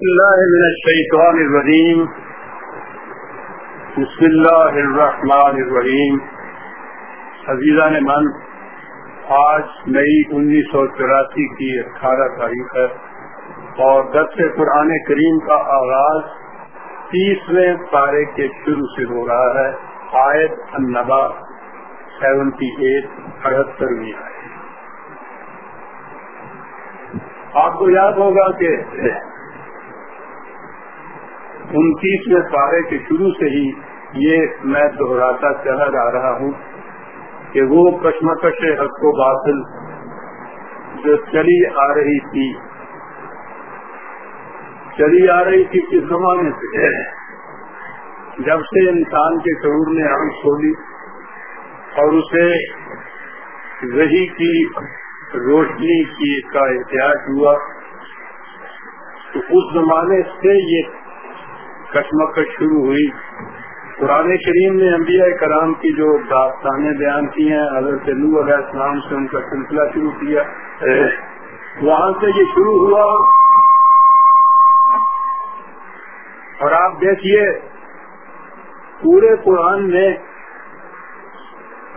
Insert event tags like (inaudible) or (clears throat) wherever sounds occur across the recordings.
الله من الشيطان الرجيم. بسم الله الرحمن الرحیم عزیزان من، آج مئی انیس سو چوراسی کی اٹھارہ تاریخ ہے اور دس قرآن کریم کا آغاز تیسویں پارے کے شروع سے ہو رہا ہے، آیت النبا، سیونٹی ایٹ اٹھہترویں آپ کو یاد ہوگا کہ انتیسویں پارے کے شروع سے ہی یہ میں دہراتا چلا جا رہا ہوں کہ وہ کشمکش حق و باطل جو چلی آ رہی تھی، چلی آ رہی تھی کس زمانے سے۔ جب سے انسان کے شعور نے آنکھ کھولی اور اسے وہی کی روشنی کی کا احتیاط ہوا، تو اس زمانے سے یہ کشمکش شروع ہوئی۔ قرآن کریم نے انبیاء کرام کی جو داستانیں بیان کی ہیں، حضرت نو علیہ السلام سے ان کا سلسلہ شروع کیا۔ وہاں سے یہ شروع ہوا۔ اور آپ دیکھیے، پورے قرآن میں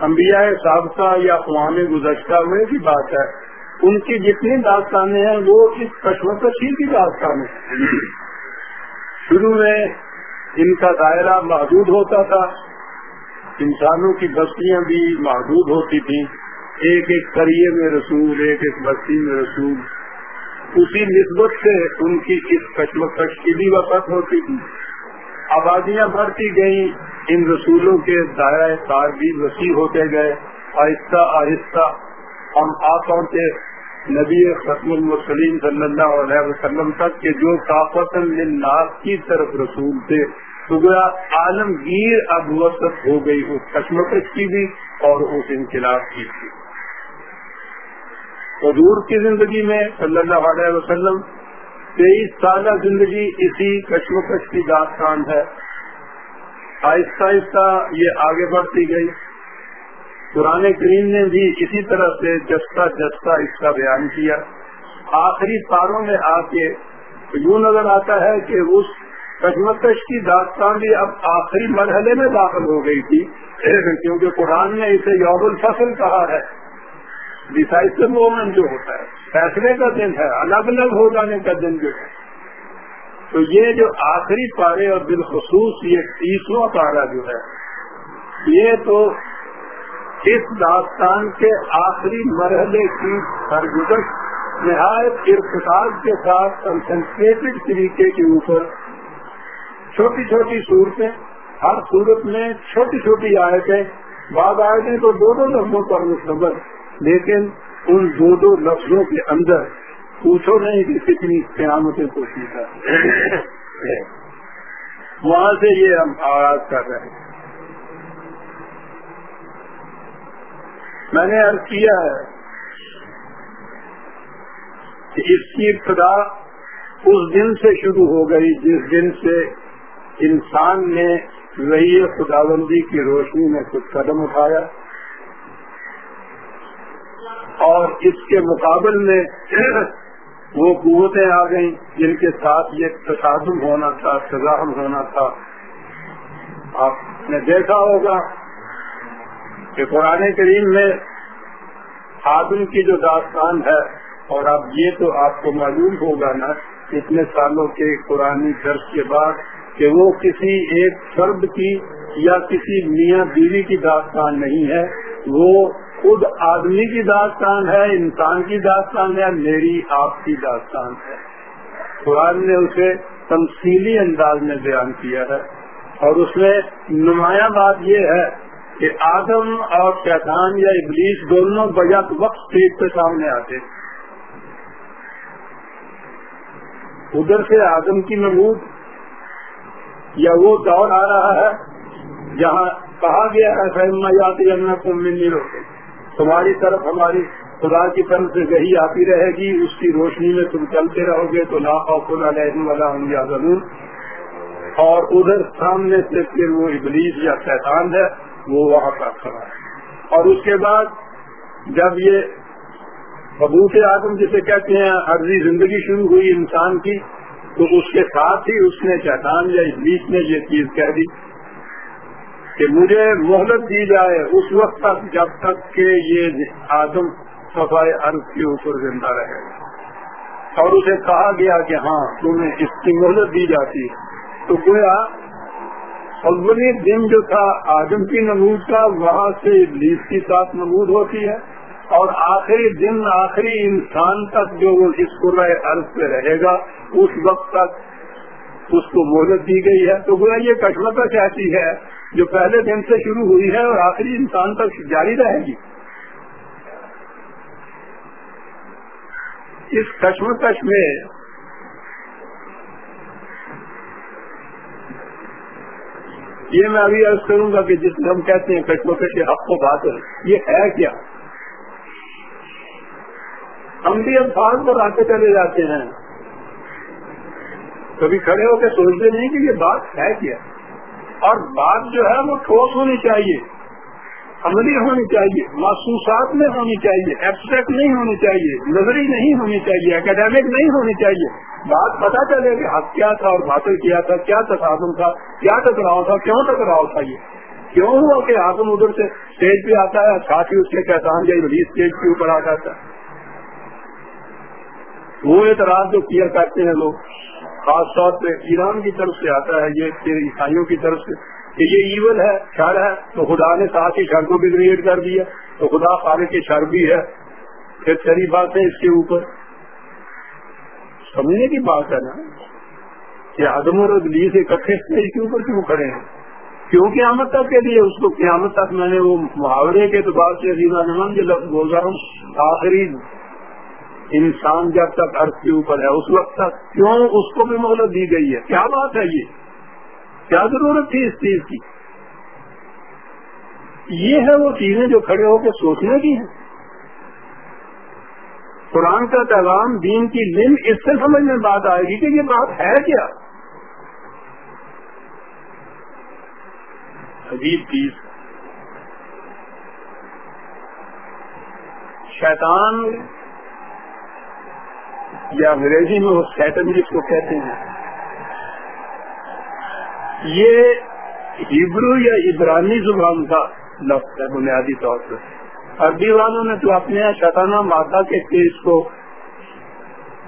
انبیاء سابقہ یا اقوام گزشتہ ہوئے کی بات ہے۔ ان کی جتنی داستانیں ہیں، وہ اس کشمکش ہی کی داستانیں۔ شروع میں ان کا دائرہ محدود ہوتا تھا، انسانوں کی بستیاں بھی محدود ہوتی تھیں۔ ایک ایک کریے میں رسول، ایک ایک بستی میں رسول۔ اسی نسبت سے ان کی اس کشمکش کی بھی وقت ہوتی تھی۔ آبادیاں بڑھتی گئیں، ان رسولوں کے دائرۂ کار بھی وسیع ہوتے گئے۔ آہستہ آہستہ ہم آ پہنچے۔ نبی ختم المسلیم صلی اللہ علیہ وسلم تک کے جو طاقت للناس کی طرف رسول تھے، تو گیا عالمگیر اب وسط ہو گئی اس کشمکش کی بھی اور اس انقلاب کی بھی۔ حضور کی زندگی میں صلی اللہ علیہ وسلم تیئیس سالہ زندگی اسی کشمکش کی داستان ہے۔ آہستہ آہستہ یہ آگے بڑھتی گئی۔ قرآن کریم نے بھی اسی طرح سے جستا جستا اس کا بیان کیا۔ آخری پاروں میں آ کے یوں نظر آتا ہے کہ اس کشمکش کی داستان بھی اب آخری مرحلے میں داخل ہو گئی تھی، کیونکہ قرآن نے اسے یوم الفصل کہا ہے۔ ڈسائسو مومنٹ جو ہوتا ہے، فیصلے کا دن ہے، الگ الگ ہو جانے کا دن جو ہے۔ تو یہ جو آخری پارے اور بالخصوص یہ تیسواں پارا جو ہے، یہ تو اس داستان کے آخری مرحلے کی سرگزش نہایت ارتقاب کے ساتھ کنسنٹریٹڈ طریقے کے اوپر چھوٹی چھوٹی صورتیں، ہر صورت میں چھوٹی چھوٹی آیتیں، بعض آیتیں تو دو دو لفظوں پر مستقبل لیکن ان دو دو لفظوں کے اندر پوچھو نہیں کہ کتنی قیامتیں کوشش ہے وہاں سے یہ ہم آغاز کر رہے ہیں۔ میں نے ارد کیا ہے کہ اس کی ابتدا اس دن سے شروع ہو گئی جس دن سے انسان نے وہی خداوندی کی روشنی میں کچھ قدم اٹھایا اور اس کے مقابل میں وہ قوتیں آ گئیں جن کے ساتھ یہ تصادم ہونا تھا تضاہم ہونا تھا۔ آپ نے دیکھا ہوگا کہ قرآن کریم میں آدم کی جو داستان ہے، اور اب یہ تو آپ کو معلوم ہوگا نا اتنے سالوں کے قرآن درس کے بعد کہ وہ کسی ایک فرد کی یا کسی میاں بیوی کی داستان نہیں ہے۔ وہ خود آدمی کی داستان ہے، انسان کی داستان ہے، میری آپ کی داستان ہے۔ قرآن نے اسے تمثیلی انداز میں بیان کیا ہے۔ اور اس میں نمایاں بات یہ ہے کہ آدم اور شیطان یا ابلیس دونوں بجت وقت پیٹ کے سامنے آتے ادھر سے آدم کی نمود، یا وہ دور آ رہا ہے، جہاں کہا گیا ہے فہما یاتی کو ملنی روکے تمہاری طرف ہماری خدا کی طرف سے وہی آتی رہے گی، اس کی روشنی میں تم چلتے رہو گے، تو لا خوف علیہ والا ہوں یا ضرور اور ادھر سامنے سے پھر وہ ابلیس یا شیطان ہے۔ وہ وہاں پر کھڑا ہے اور اس کے بعد جب یہ حبوط آدم جسے کہتے ہیں عرضی زندگی شروع ہوئی انسان کی، تو اس کے ساتھ ہی اس نے چٹان یا بیچ نے یہ چیز کہہ دی کہ مجھے مہلت دی جائے اس وقت تک جب تک کہ یہ آدم صفائی عرض کے اوپر زندہ رہے۔ گا اور اسے کہا گیا کہ ہاں تمہیں اس کی مہلت دی جاتی۔ ہے تو گویا اولی دن جو تھا، آدم کی نمود کا، وہاں سے لیس کی ساتھ نمود ہوتی ہے۔ اور آخری دن، آخری انسان تک جو وہ اس عرض پہ رہے گا، اس وقت تک اس کو مہلت دی گئی ہے۔ تو گویا یہ کشمکش ایسی ہے جو پہلے دن سے شروع ہوئی ہے اور آخری انسان تک جاری رہے گی۔ اس کشمکش میں یہ میں ابھی عرض کروں گا کہ جس میں ہم کہتے ہیں کشمکش حق کو بات ہے یہ ہے کیا؟ ہم بھی الفاظ پر آتے چلے جاتے ہیں۔ کبھی کھڑے ہو کے سوچتے نہیں کہ یہ بات ہے کیا؟ اور بات جو ہے وہ ٹھوس ہونی چاہیے، عملی ہونی چاہیے، محسوسات میں ہونی چاہیے ایبسٹریکٹ نہیں ہونی چاہیے، نظری نہیں ہونی چاہیے اکیڈیمک نہیں ہونی چاہیے۔ بات پتا چلے کہ حق کیا تھا اور باطل کیا تھا، کیا تصادم تھا، کیا ٹکراؤ تھا، کیوں ٹکراؤ تھا یہ؟ کیوں ہوا کہ آدم ادھر سے اسٹیج پہ آتا ہے ساتھ ہی اس کے کہتان جائے بڑی اسٹیج کے اوپر آ جاتا ہے؟ وہ اعتراض جو کیا کرتے ہیں لوگ، خاص طور پہ ایران کی طرف سے آتا ہے، یہ عیسائیوں کی طرف سے کہ یہ ایون ہے، شر ہے، تو خدا نے ساتھ ہی شر کو بھی کریٹ کر دیا، تو خدا خالق کی شر بھی ہے۔ پھر چری بات ہے اس کے اوپر۔ سمجھنے کی بات ہے نا کہ آدم اور ابلیس اکٹھے اس کے اوپر کیوں کھڑے ہیں؟ کیوں قیامت تک کے لیے؟ اس کو قیامت تک میں نے وہ محاورے کے اعتبار سے لفظ بول رہا ہوں، آخری انسان جب تک ارتھ کے اوپر ہے، اس وقت تک کیوں اس کو بھی مہلت دی گئی ہے؟ کیا بات ہے یہ؟ کیا ضرورت تھی اس چیز کی؟ یہ ہے وہ چیزیں جو کھڑے ہو کے سوچنے کی ہیں۔ قرآن کا پیغام دین کی لن اس سے سمجھ میں بات آئے گی کہ یہ بات ہے کیا؟ عجیب چیز۔ شیطان یا انگریزی میں وہ سیٹن جس کو کہتے ہیں۔ یہ ہبرو یا عبرانی زبان کا لفظ ہے، بنیادی طور پر۔ عربی والوں نے تو اپنے شطانہ مادہ کے کیس کو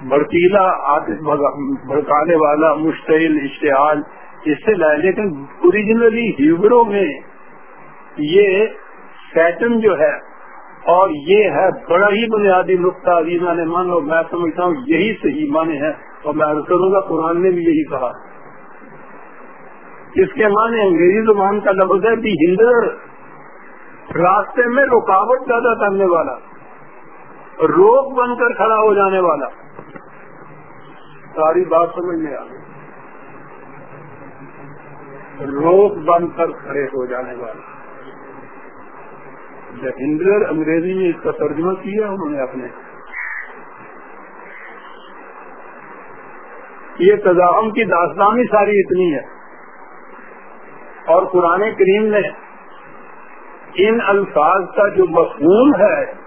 بڑکیلا بھڑکانے والا مشتعل اشتعال اس سے لائے، لیکن اوریجنلی ہیبرو میں یہ سیٹن جو ہے اور یہ ہے بڑا ہی بنیادی نقطہ نے، مان لو، میں سمجھتا ہوں یہی صحیح مانے ہیں اور میں کروں گا قرآن نے بھی یہی کہا۔ اس کے معنی انگریزی زبان کا لفظ ہے کہ ہندر راستے میں رکاوٹ پیدا کرنے والا، روک بن کر کھڑا ہو جانے والا۔ ساری بات سمجھ میں آ گئی۔ روک بن کر کھڑے ہو جانے والا۔ ہندر انگریزی میں اس کا ترجمہ کیا، انہوں نے اپنے یہ تضام کی داستانی ساری اتنی ہے۔ اور قرآن کریم نے ان الفاظ کا جو مفہوم ہے،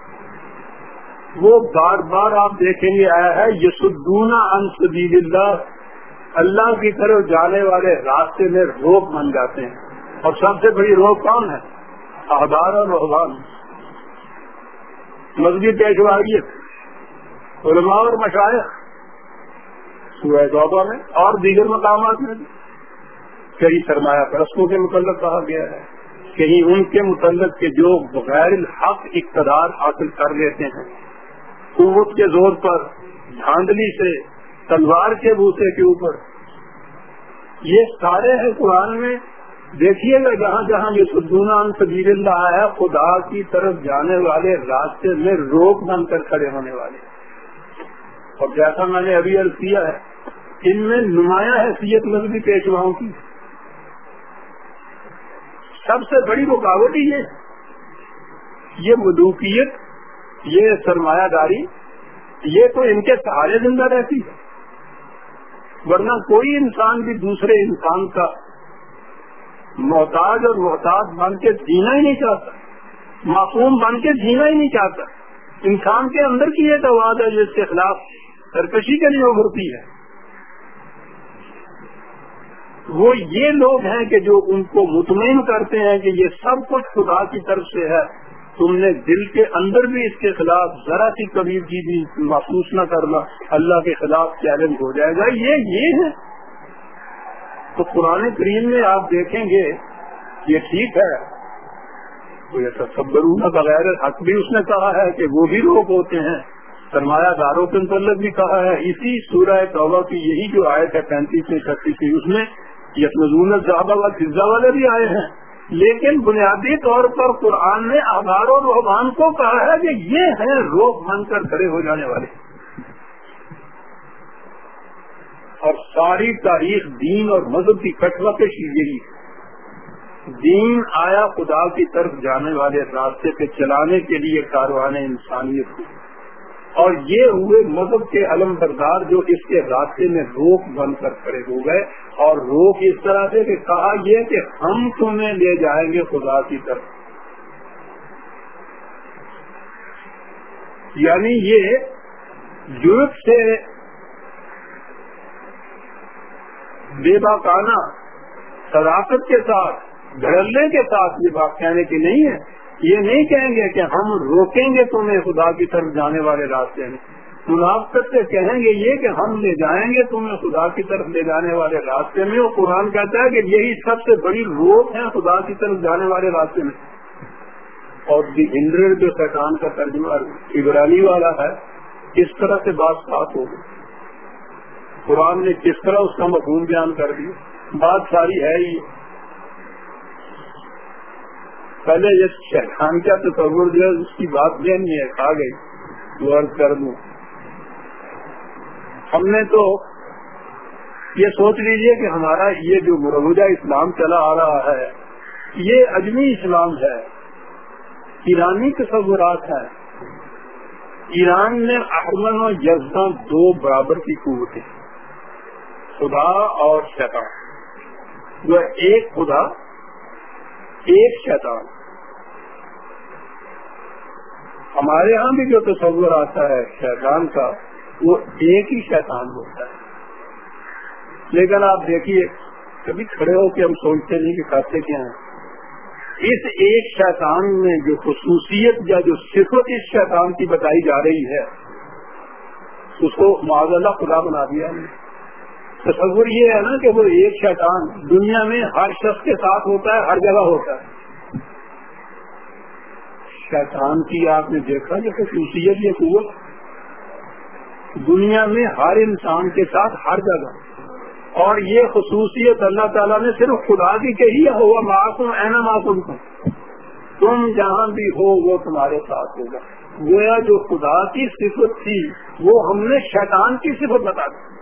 وہ بار بار آپ دیکھیں گے، آیا ہے یسدونا انسدید اللہ اللہ کی طرف جانے والے راستے میں روک بن جاتے ہیں۔ اور سب سے بڑی روک کون ہے؟ آدار اور رحبان مذہبی پیشواریت، علماء اور مشاعر سورہ توبہ میں اور دیگر مقامات میں کئی سرمایہ پرستوں کے متعلق کہا گیا ہے۔ کہیں ان کے متعلق کے جو بغیر الحق اقتدار حاصل کر لیتے ہیں، قوت کے زور پر، دھاندلی سے، تلوار کے بوسے کے اوپر۔ یہ سارے ہیں قرآن میں۔ دیکھیے گا جہاں جہاں یہ سدونا سبیر اللہ ہے، خدا کی طرف جانے والے راستے میں روک بن کر کھڑے ہونے والے۔ اور جیسا میں نے ابھی عرض کیا ہے، ان میں نمایاں حیثیت مذہبی پیشواؤں کی۔ سب سے بڑی رکاوٹ ہی یہ یہ ملوکیت، یہ سرمایہ داری، یہ تو ان کے سہارے زندہ رہتی ہے۔ ورنہ کوئی انسان بھی دوسرے انسان کا محتاج اور محتاج بن کے جینا ہی نہیں چاہتا۔ معصوم بن کے جینا ہی نہیں چاہتا۔ انسان کے اندر کی ایک آواز ہے جس کے خلاف سرکشی کے لیے ابھرتی ہے۔ وہ یہ لوگ ہیں کہ جو ان کو مطمئن کرتے ہیں کہ یہ سب کچھ خدا کی طرف سے ہے، تم نے دل کے اندر بھی اس کے خلاف ذرا سی کبھی کی بھی محسوس نہ کرنا، اللہ کے خلاف چیلنج ہو جائے گا۔ یہ یہ ہے۔ تو قرآن کریم میں آپ دیکھیں گے، یہ ٹھیک ہے۔ سب بغیر حق بھی اس نے کہا ہے کہ وہ بھی لوگ ہوتے ہیں۔ سرمایہ داروں کے متعلق بھی کہا ہے۔ اسی سورہ توبہ کی یہی جو آئے تھے پینتیس میں چھتیس اس میں یسمزون صحابہ و فضا والے بھی آئے ہیں۔ لیکن بنیادی طور پر قرآن نے آبار و رحمان کو کہا ہے کہ یہ ہیں روک مان کر کھڑے ہو جانے والے۔ اور ساری تاریخ دین اور مذہب کی کٹوکش یہی دین آیا خدا کی طرف جانے والے راستے پہ چلانے کے لیے کاروان انسانیت کو۔ اور یہ ہوئے مذہب کے علم بردار جو اس کے راستے میں روک بن کر کھڑے ہو گئے اور روک اس طرح سے کہ کہا یہ کہ ہم تمہیں لے جائیں گے خدا کی طرف۔ یعنی یہ یورپ سے بے باقانہ صداقت کے ساتھ دھڑلنے کے ساتھ یہ بات کہنے کی نہیں ہے۔ یہ نہیں کہیں گے کہ ہم روکیں گے تمہیں خدا کی طرف جانے والے راستے میں۔ منافقت سے کہیں گے یہ کہ ہم لے جائیں گے تمہیں خدا کی طرف لے جانے والے راستے میں۔ وہ قرآن کہتا ہے کہ یہی سب سے بڑی روک ہے خدا کی طرف جانے والے راستے میں۔ اور دی انڈر جو سیکان کا ترجمہ ابرانی والا ہے کس طرح سے بات بات ہوگی قرآن نے کس طرح اس کا مفہوم بیان کر دیا؟ بات ساری ہے ہی۔ پہلے یہ شیخان کا تصور جو ہے اس کی بات ذہن میں آ گئی۔ وہ عرض کر دوں۔ ہم نے تو یہ سوچ لیجیے کہ ہمارا یہ جو مروجہ اسلام چلا آ رہا ہے، یہ اجمی اسلام ہے۔ ایرانی تصورات ہے ایران میں احمد و جذبہ دو برابر کی قوتیں خدا اور شیطان۔ وہ ایک خدا ایک شیطان۔ ہمارے ہاں بھی جو تصور آتا ہے شیطان کا، وہ ایک ہی شیطان ہوتا ہے۔ لیکن آپ دیکھیے، کبھی کھڑے ہو کے ہم سوچتے نہیں کہ کھاتے کیا ہیں۔ اس ایک شیطان میں جو خصوصیت یا جو صفت اس شیطان کی بتائی جا رہی ہے، اس کو معذ اللہ خدا بنا دیا تصور یہ ہے نا کہ وہ ایک شیطان دنیا میں ہر شخص کے ساتھ ہوتا ہے، ہر جگہ ہوتا ہے۔ شیطان کی آپ نے دیکھا جو خصوصیت یہ قوت دنیا میں ہر انسان کے ساتھ ہر جگہ۔ اور یہ خصوصیت اللہ تعالیٰ نے صرف خدا کی کہی ہے ہوا، معصوم اینا معصوم کو تم جہاں بھی ہو، وہ تمہارے ساتھ ہوگا۔ گویا جو خدا کی صفت تھی، وہ ہم نے شیطان کی صفت بتا دی۔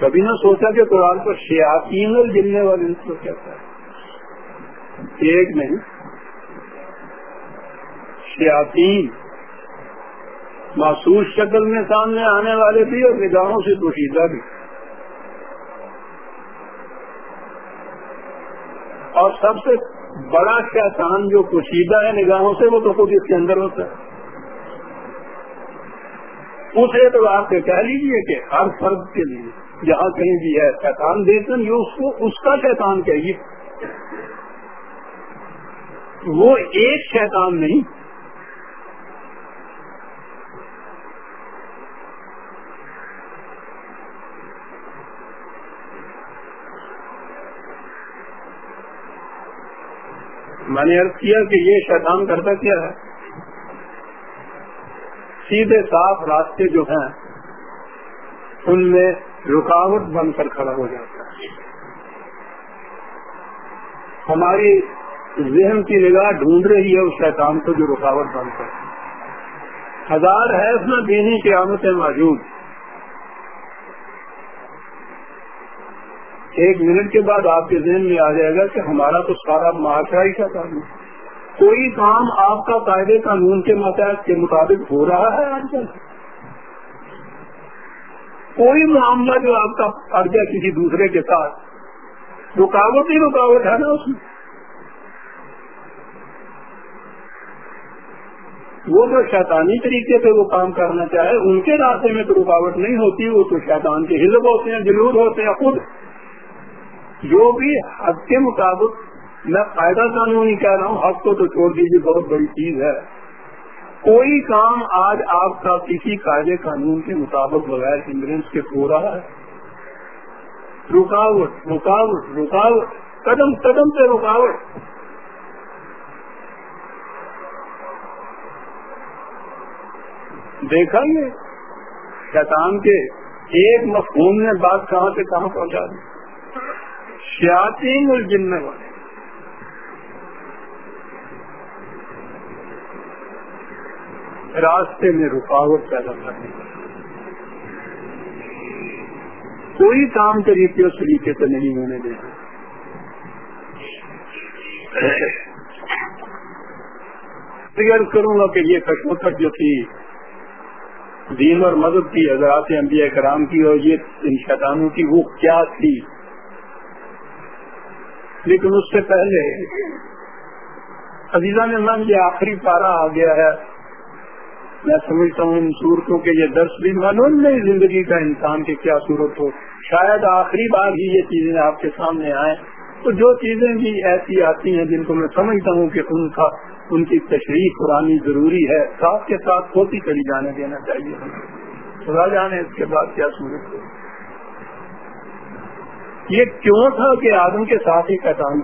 کبھی نہ سوچا کہ قرآن کو شیاتین اور جلنے والے کو کہتا ہے ایک نہیں۔ شیاتین محسوس شکل میں سامنے آنے والے بھی اور نگاہوں سے پوشیدہ بھی۔ اور سب سے بڑا شیطان جو پوشیدہ ہے نگاہوں سے وہ تو خود اس کے اندر ہوتا ہے۔ اس اعتبار سے کہہ لیجیے کہ ہر فرد کے لیے جہاں کہیں بھی ہے، شیطان دیکھیں یہ اس کو، اس کا شیطان کہیے وہ ایک شیطان نہیں۔ میں نے ارد کیا کہ یہ شیطان کرتا کیا ہے؟ سیدھے صاف راستے جو ہیں، ان میں رکاوٹ بن کر کھڑا ہو جاتا ہے۔ ہماری ذہن کی نگاہ ڈھونڈ رہی ہے اس شیطان کو جو رکاوٹ بن کر۔ ہزار ہے اس میں دینی قیامتیں موجود۔ ایک منٹ کے بعد آپ کے ذہن میں آ جائے گا کہ ہمارا تو سارا معاشرہ ہی شیطان ہے۔ کوئی کام آپ کا قاعدے قانون کے متحد کے مطابق ہو رہا ہے۔ آج کل کوئی معاملہ جو آپ کا پڑ گیا کسی دوسرے کے ساتھ، رکاوٹ ہی رکاوٹ ہے نا اس میں۔ وہ جو شیطانی طریقے سے وہ کام کرنا چاہے، ان کے راستے میں تو رکاوٹ نہیں ہوتی، وہ تو شیطان کے حزب ہوتے ہیں جلور ہوتے ہیں، خود۔ جو بھی حق کے مطابق، میں فائدہ قانونی کہہ رہا ہوں، حق کو تو چھوڑ دیجیے بہت بڑی چیز ہے۔ کوئی کام آج آپ کا کسی قاعدے قانون کے مطابق بغیر انگریز کے ہو رہا ہے؟ رکاوٹ رکاوٹ رکاوٹ، قدم قدم سے رکاوٹ۔ دیکھا یہ شیطان کے ایک مفہوم نے بات کہاں سے کہاں پہنچا دی؟ شیاطین اور جن والے۔ راستے میں رکاوٹ پیدا کرنے کوئی کام طریقے اس طریقے سے نہیں ہونے دینا کروں گا کہ یہ کشمکش جو تھی، دین اور مذہب کی، حضرات انبیاء کرام کی اور یہ ان شیطانوں کی، وہ کیا تھی؟ لیکن اس سے پہلے عزیزہ نے من یہ آخری پارا آ گیا ہے۔ میں سمجھتا ہوں ان صورتوں کے یہ درس بھی معلوم نہیں زندگی کا انسان کی کیا صورت ہو۔ شاید آخری بار ہی یہ چیزیں آپ کے سامنے آئیں۔ تو جو چیزیں بھی ایسی آتی ہیں جن کو میں سمجھتا ہوں کہ ان کا ان کی تشریح پرانی ضروری ہے، ساتھ کے ساتھ ہوتی کری جانے دینا چاہیے خدا جانے اس کے بعد کیا صورت ہو۔ یہ کیوں تھا کہ آدم کے ساتھ ہی کٹان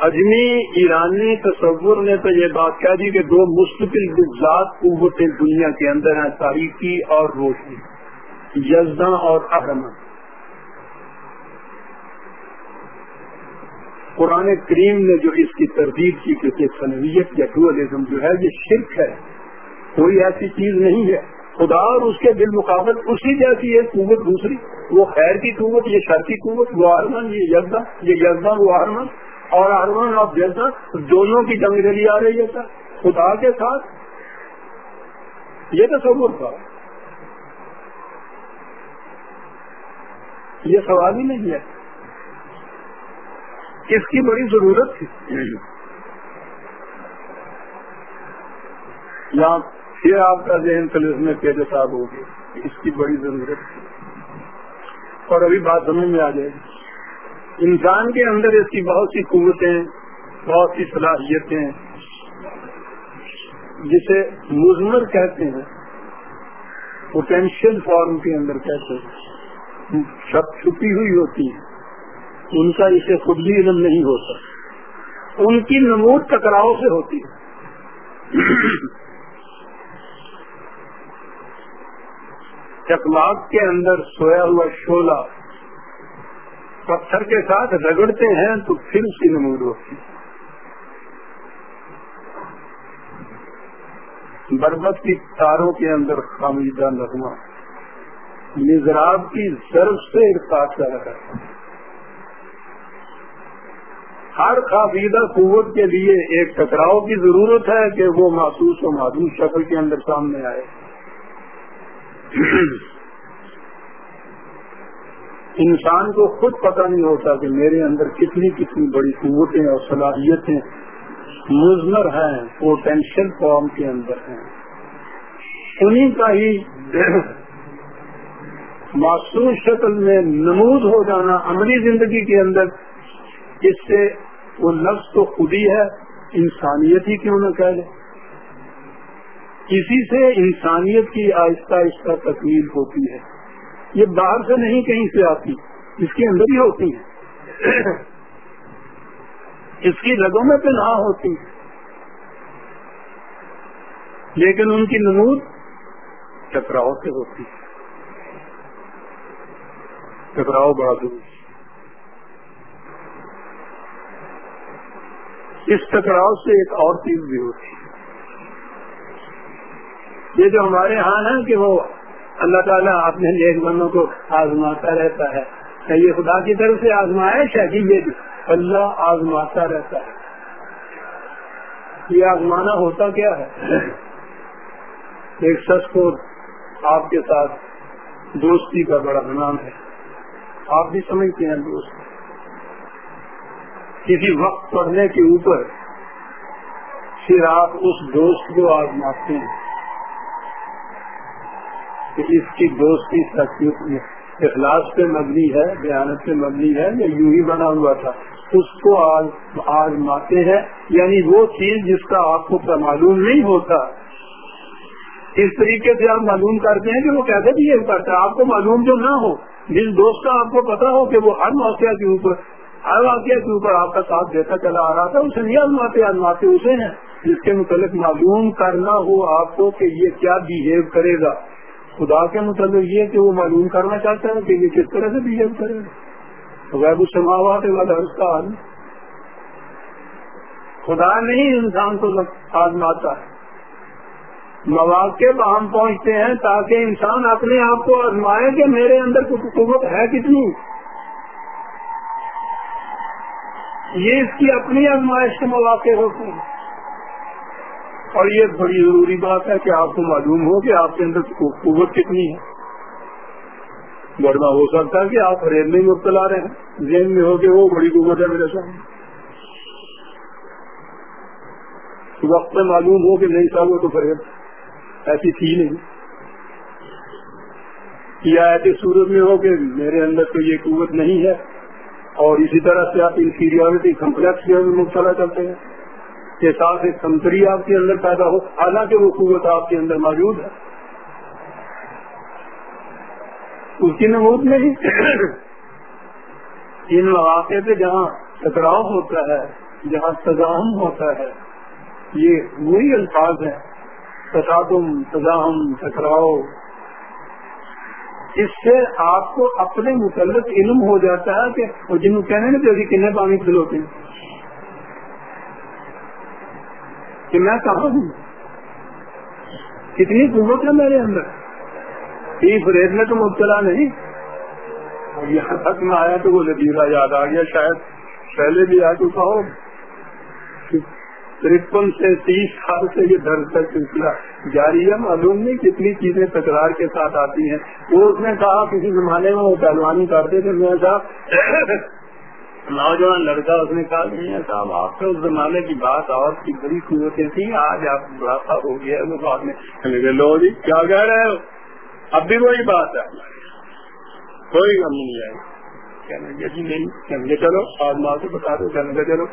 اجمی ایرانی تصور نے تو یہ بات کہہ دی کہ دو مستقل ذات قوتیں دنیا کے اندر ہیں، تاریخی اور روشنی یزداں اور احرمن۔ قرآن کریم نے جو اس کی تردید کی کہ سنویت یا ٹوریزم جو ہے، یہ شرک ہے۔ کوئی ایسی چیز نہیں ہے۔ خدا اور اس کے بالمقابل اسی جیسی ایک قوت دوسری۔ وہ خیر کی قوت، یہ شر کی قوت، وہ آرمن یہ یزا یہ یزا وہ آرمن اور آرمن اور جزا دونوں کی جنگ رلی آ رہی ہے، سر، خدا کے ساتھ۔ یہ تو سب تھا۔ یہ سوال ہی نہیں ہے۔ اس کی بڑی ضرورت تھی؟ یا پھر آپ کا ذہن کل میں پیدے صاحب ہوگی اس کی بڑی ضرورت تھی۔ اور ابھی بات سمجھ میں آ جائے۔ گی انسان کے اندر اس کی بہت سی قوتیں، بہت سی صلاحیتیں، جسے مزمر کہتے ہیں پوٹینشیل فارم کے اندر کہتے ہیں۔ سب چھپی ہوئی ہوتی ہے۔ ان کا اسے خود بھی علم نہیں ہوتا ان کی نمود ٹکراؤ سے ہوتی ہے۔ چکماک کے اندر سویا ہوا شولہ پتھر کے ساتھ رگڑتے ہیں، تو پھر اس کی نمود ہوتی۔ بربت کی تاروں کے اندر خامیدہ نغمہ۔ مزراب کی ضرب سے ارتاق کر رہا ہے۔ ہر خافیدہ قوت کے لیے ایک ٹکراؤ کی ضرورت ہے کہ وہ محسوس و محدود شکل کے اندر سامنے آئے۔ انسان کو خود پتہ نہیں ہوتا کہ میرے اندر کتنی کتنی بڑی قوتیں اور صلاحیتیں مزمر ہیں پوٹینشیل فارم کے اندر ہیں۔ انہیں کا ہی معصوص شکل میں نمود ہو جانا عملی زندگی کے اندر، اس سے وہ نفس تو خود ہی ہے، انسانیت ہی کیوں نہ کہہ لے؟ کسی سے انسانیت کی آہستہ آہستہ تکمیل ہوتی ہے۔ یہ باہر سے نہیں کہیں سے آتی، اس کے اندر ہی ہوتی ہے اس کی رگوں میں پہ نہ ہوتی۔ لیکن ان کی نمود ٹکراؤ سے ہوتی۔ ٹکراؤ بڑا دور اس ٹکراؤ سے ایک اور چیز بھی ہوتی۔ ہے یہ جو ہمارے ہاں ہے کہ وہ اللہ تعالیٰ اپنے نیک بندوں کو آزماتا رہتا ہے۔ یہ خدا کی طرف سے آزمایا شاید یہ اللہ آزماتا رہتا ہے۔ یہ آزمانا ہوتا کیا ہے؟ ایک شخص کو آپ کے ساتھ دوستی کا بڑا نام ہے۔ آپ بھی سمجھتے ہیں دوست۔ کسی وقت پڑھنے کے اوپر پھر آپ اس دوست کو آزماتے ہیں۔ کہ اس کی دوستی سچ اخلاص پہ مبنی ہے، بیانت پہ مبنی ہے، یا یوں ہی بنا ہوا تھا؟ اس کو آج آزماتے ہیں۔ یعنی وہ چیز جس کا آپ کو معلوم نہیں ہوتا۔ اس طریقے سے آپ معلوم کرتے ہیں کہ وہ کیسے بہیو کرتا ہے۔ آپ کو معلوم جو نہ ہو، جس دوست کا آپ کو پتا ہو کہ وہ ہر واقعہ کے اوپر، ہر واقعہ کے اوپر آپ کا ساتھ دیتا چلا آ رہا تھا، اسے نہیں آزماتے آزماتے اسے ہیں۔ جس کے متعلق معلوم کرنا ہو آپ کو کہ یہ کیا بہیو کرے گا۔ خدا کے متعلق یہ کہ وہ معلوم کرنا چاہتا ہے کہ یہ کس طرح سے بہیو کرے گا غیر سماوات والا اس خدا نہیں انسان کو آزماتا ہے۔ مواقع پہ ہم پہنچتے ہیں تاکہ انسان اپنے آپ کو آزمائے کہ میرے اندر قوت ہے کتنی۔ یہ اس کی اپنی آزمائش کے مواقع ہوتے ہیں۔ اور یہ بڑی ضروری بات ہے کہ آپ کو معلوم ہو کہ آپ کے اندر قوت کتنی ہے۔ ورنہ ہو سکتا ہے کہ آپ ریل میں مبتلا رہے ہیں ذہن میں ہو کہ وہ بڑی قوت ہے میرے سامنے۔ وقت میں معلوم ہو کہ نہیں صاحب وہ تو فریب، ایسی تھی نہیں۔ یا ایسی صورت میں ہو کہ میرے اندر تو یہ قوت نہیں ہے۔ اور اسی طرح سے آپ انفیریورٹی کمپلیکس میں مبتلا کرتے ہیں۔ کہ ساتھ ایک کمتری آپ کے اندر پیدا ہو، حالانکہ وہ قوت آپ کے اندر موجود ہے۔ اس کی نمود نہیں ان مواقع پہ جہاں ٹکراؤ ہوتا ہے، جہاں تضام ہوتا ہے، یہ وہی الفاظ ہیں۔ تصادم تضاہم ٹکراؤ۔ اس سے آپ کو اپنے متعلق علم ہو جاتا ہے کہ جن کو کہنے نا کہ کتنے پانی کھلوتے ہیں۔ کہ میں کہاں ہوں؟ کتنی قوت ہے میرے اندر؟ فریب میں تو مبتلا نہیں۔ یہاں تک میں آیا تو وہ لطیفہ یاد آ گیا شاید۔ پہلے بھی آ چکا ہو۔ ترپن سے تیس سال سے یہ درد کا سلسلہ جاری ہے۔ معلوم نہیں کتنی چیزیں تکرار کے ساتھ آتی ہیں۔ وہ اس نے کہا، کسی زمانے میں وہ پہلوانی کرتے تھے۔ میں صاحب نوجوان لڑکا اس نے کہا نہیں صاحب، آپ کے اس زمانے کی بات اور کی بڑی قوتیں تھیں آج آپ بڑھاپا ہو گیا وہ میں لو جی کیا کہہ رہے ہو؟ اب بھی وہی بات ہے۔ کوئی غم نہیں آئی کہنے جی نہیں، کہنے چلو، آج ماں سے بتا دو کہنے چلو،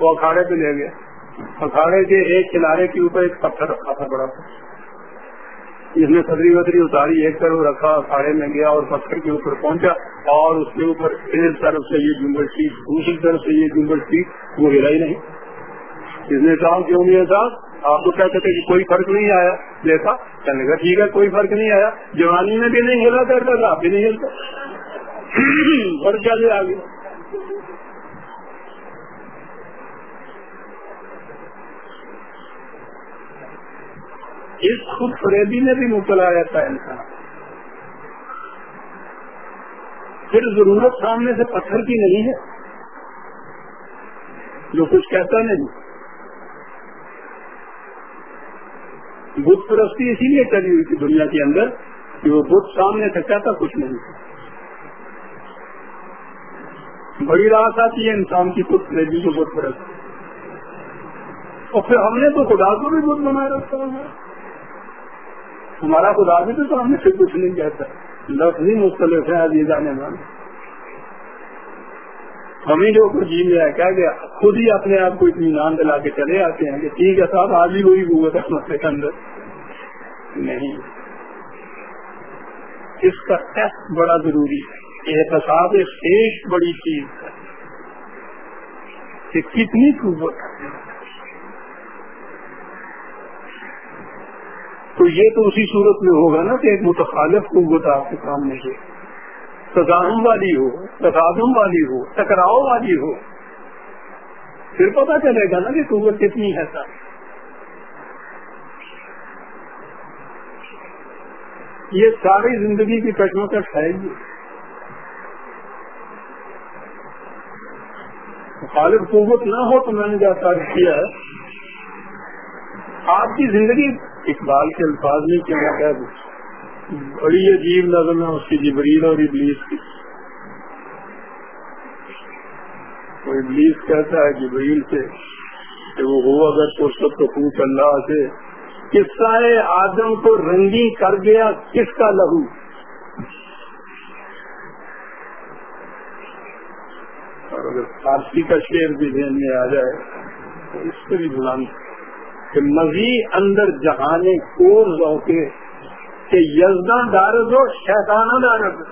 وہ اکھاڑے پہ لے گئے۔ اکھاڑے کے ایک کنارے کے اوپر ایک پتھر رکھا تھا۔ بڑا اس نے صدری وطری اتاری، ایک طرف رکھا اکھاڑے میں گیا اور پتھر کے اوپر پہنچا اور اس کے اوپر ایک طرف سے یہ جنگل سیٹ دوسری طرف سے یہ جنگل سیٹ وہ ہلا ہی نہیں۔ اس نے کہا، کیوں نہیں ایسا آپ کو کہتے تھے کہ کوئی فرق نہیں آیا۔ دیکھا، کہنے کا ٹھیک ہے، کوئی فرق نہیں آیا۔ جوانی میں بھی نہیں ہلا کرتا تھا، آپ بھی نہیں ہلتا (clears throat) فرق کیا آگے؟ اس خود فریبی میں بھی مبتلا رہتا ہے انسان۔ پھر ضرورت سامنے سے پتھر کی نہیں ہے۔ جو کچھ کہتا نہیں۔ بت پرستی اسی لیے چلی ہوئی تھی دنیا کے اندر کہ وہ بت سامنے سے کہتا کچھ نہیں۔ بڑی راحت آتی ہے انسان کی خود فریبی جو بت پرستی۔ اور پھر ہم نے تو خدا کو بھی بت بنا رکھا ہے۔ ہمارا خدا بھی تو ہمیں سے کچھ نہیں کہتا لفظ ہی مختلف ہے آج جانے والے۔ ہمیں جو کچھ جی میں کیا گیا؟ خود ہی اپنے آپ کو اتنی نان دلا کے چلے آتے ہیں کہ ٹھیک ہے صاحب، آج ہی وہی قوت ہے مسئلے کے اندر۔ نہیں۔ اس کا ٹیسٹ بڑا ضروری ہے۔ احتساب شیش بڑی چیز ہے کہ کتنی قوت۔ تو یہ تو اسی صورت میں ہوگا نا کہ ایک متخالف قوت آپ کے سامنے سے تضام والی ہو تصادم والی ہو، ٹکراؤ والی ہو۔ پھر پتا چلے گا نا کہ قوت کتنی ہے سر۔ یہ ساری زندگی کی کشمکش ہے یہ مخالف قوت نہ ہو تو میں نے جیسا کیا آپ کی زندگی اقبال کے الفاظ میں کیا کہہ دوں۔ بڑی عجیب نظم ہے اس کی، جبریل اور ابلیس کی۔ ابلیس کہتا ہے جبریل سے کہ وہ ہو اگر فرصت تو خوب اللہ سے قصہ آدم کو رنگی کر گیا، کس کا لہو؟ اور اگر فارسی کا شعر بھی ذہن میں آ جائے تو اس سے بھی بلان کہ مزید اندر جہانے کور روکے کہ یزداں دارد ہو شیطانہ دارد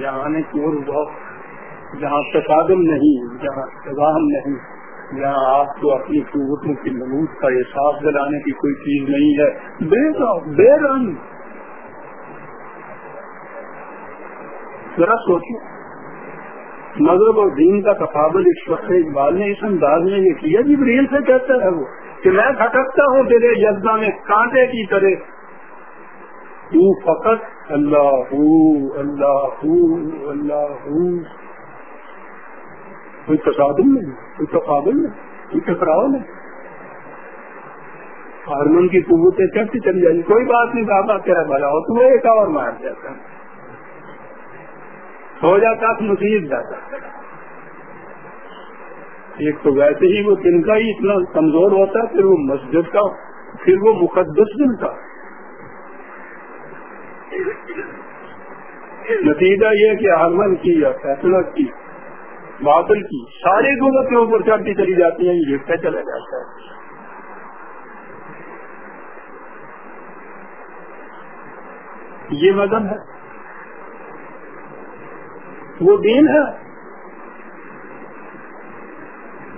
جہانے کور بہت جہاں تصادم نہیں، جہاں سزام نہیں، جہاں آپ کو اپنی قوتوں کی نمود کا احساس دلانے کی کوئی چیز نہیں ہے۔ بے بے رنگ ذرا سوچو۔ مذہب اور دین کا تقابل اس وقت اقبال نے اس انداز میں یہ کیا، جبریل سے کہتا ہے وہ کہ میں کھٹکتا ہوں تیرے جذبہ میں، کانٹے کی طرح۔ تو فقط اللہ اللہ اللہ۔ کوئی تصادم نہیں، کوئی تقابل نہیں، کوئی ٹکراؤ نہیں۔ ہارمون کی قوتیں کیسے چلی جائیں، کوئی بات نہیں، بابا تیرا بھلا ہو، تو ایک اور مار جاتا ہے۔ ہو جاتا تو جاتا۔ ایک تو ویسے ہی وہ دن کا ہی اتنا کمزور ہوتا ہے، پھر وہ مسجد کا، پھر وہ مقدس دن کا۔ نتیجہ یہ کہ ہارمن کی یا فیصلہ کی، باطل کی، ساری گمت کے اوپر چڑھتی چلی جاتی ہیں، یہ پہ چلا جاتا ہے؟ یہ مدن ہے۔ وہ دین ہے۔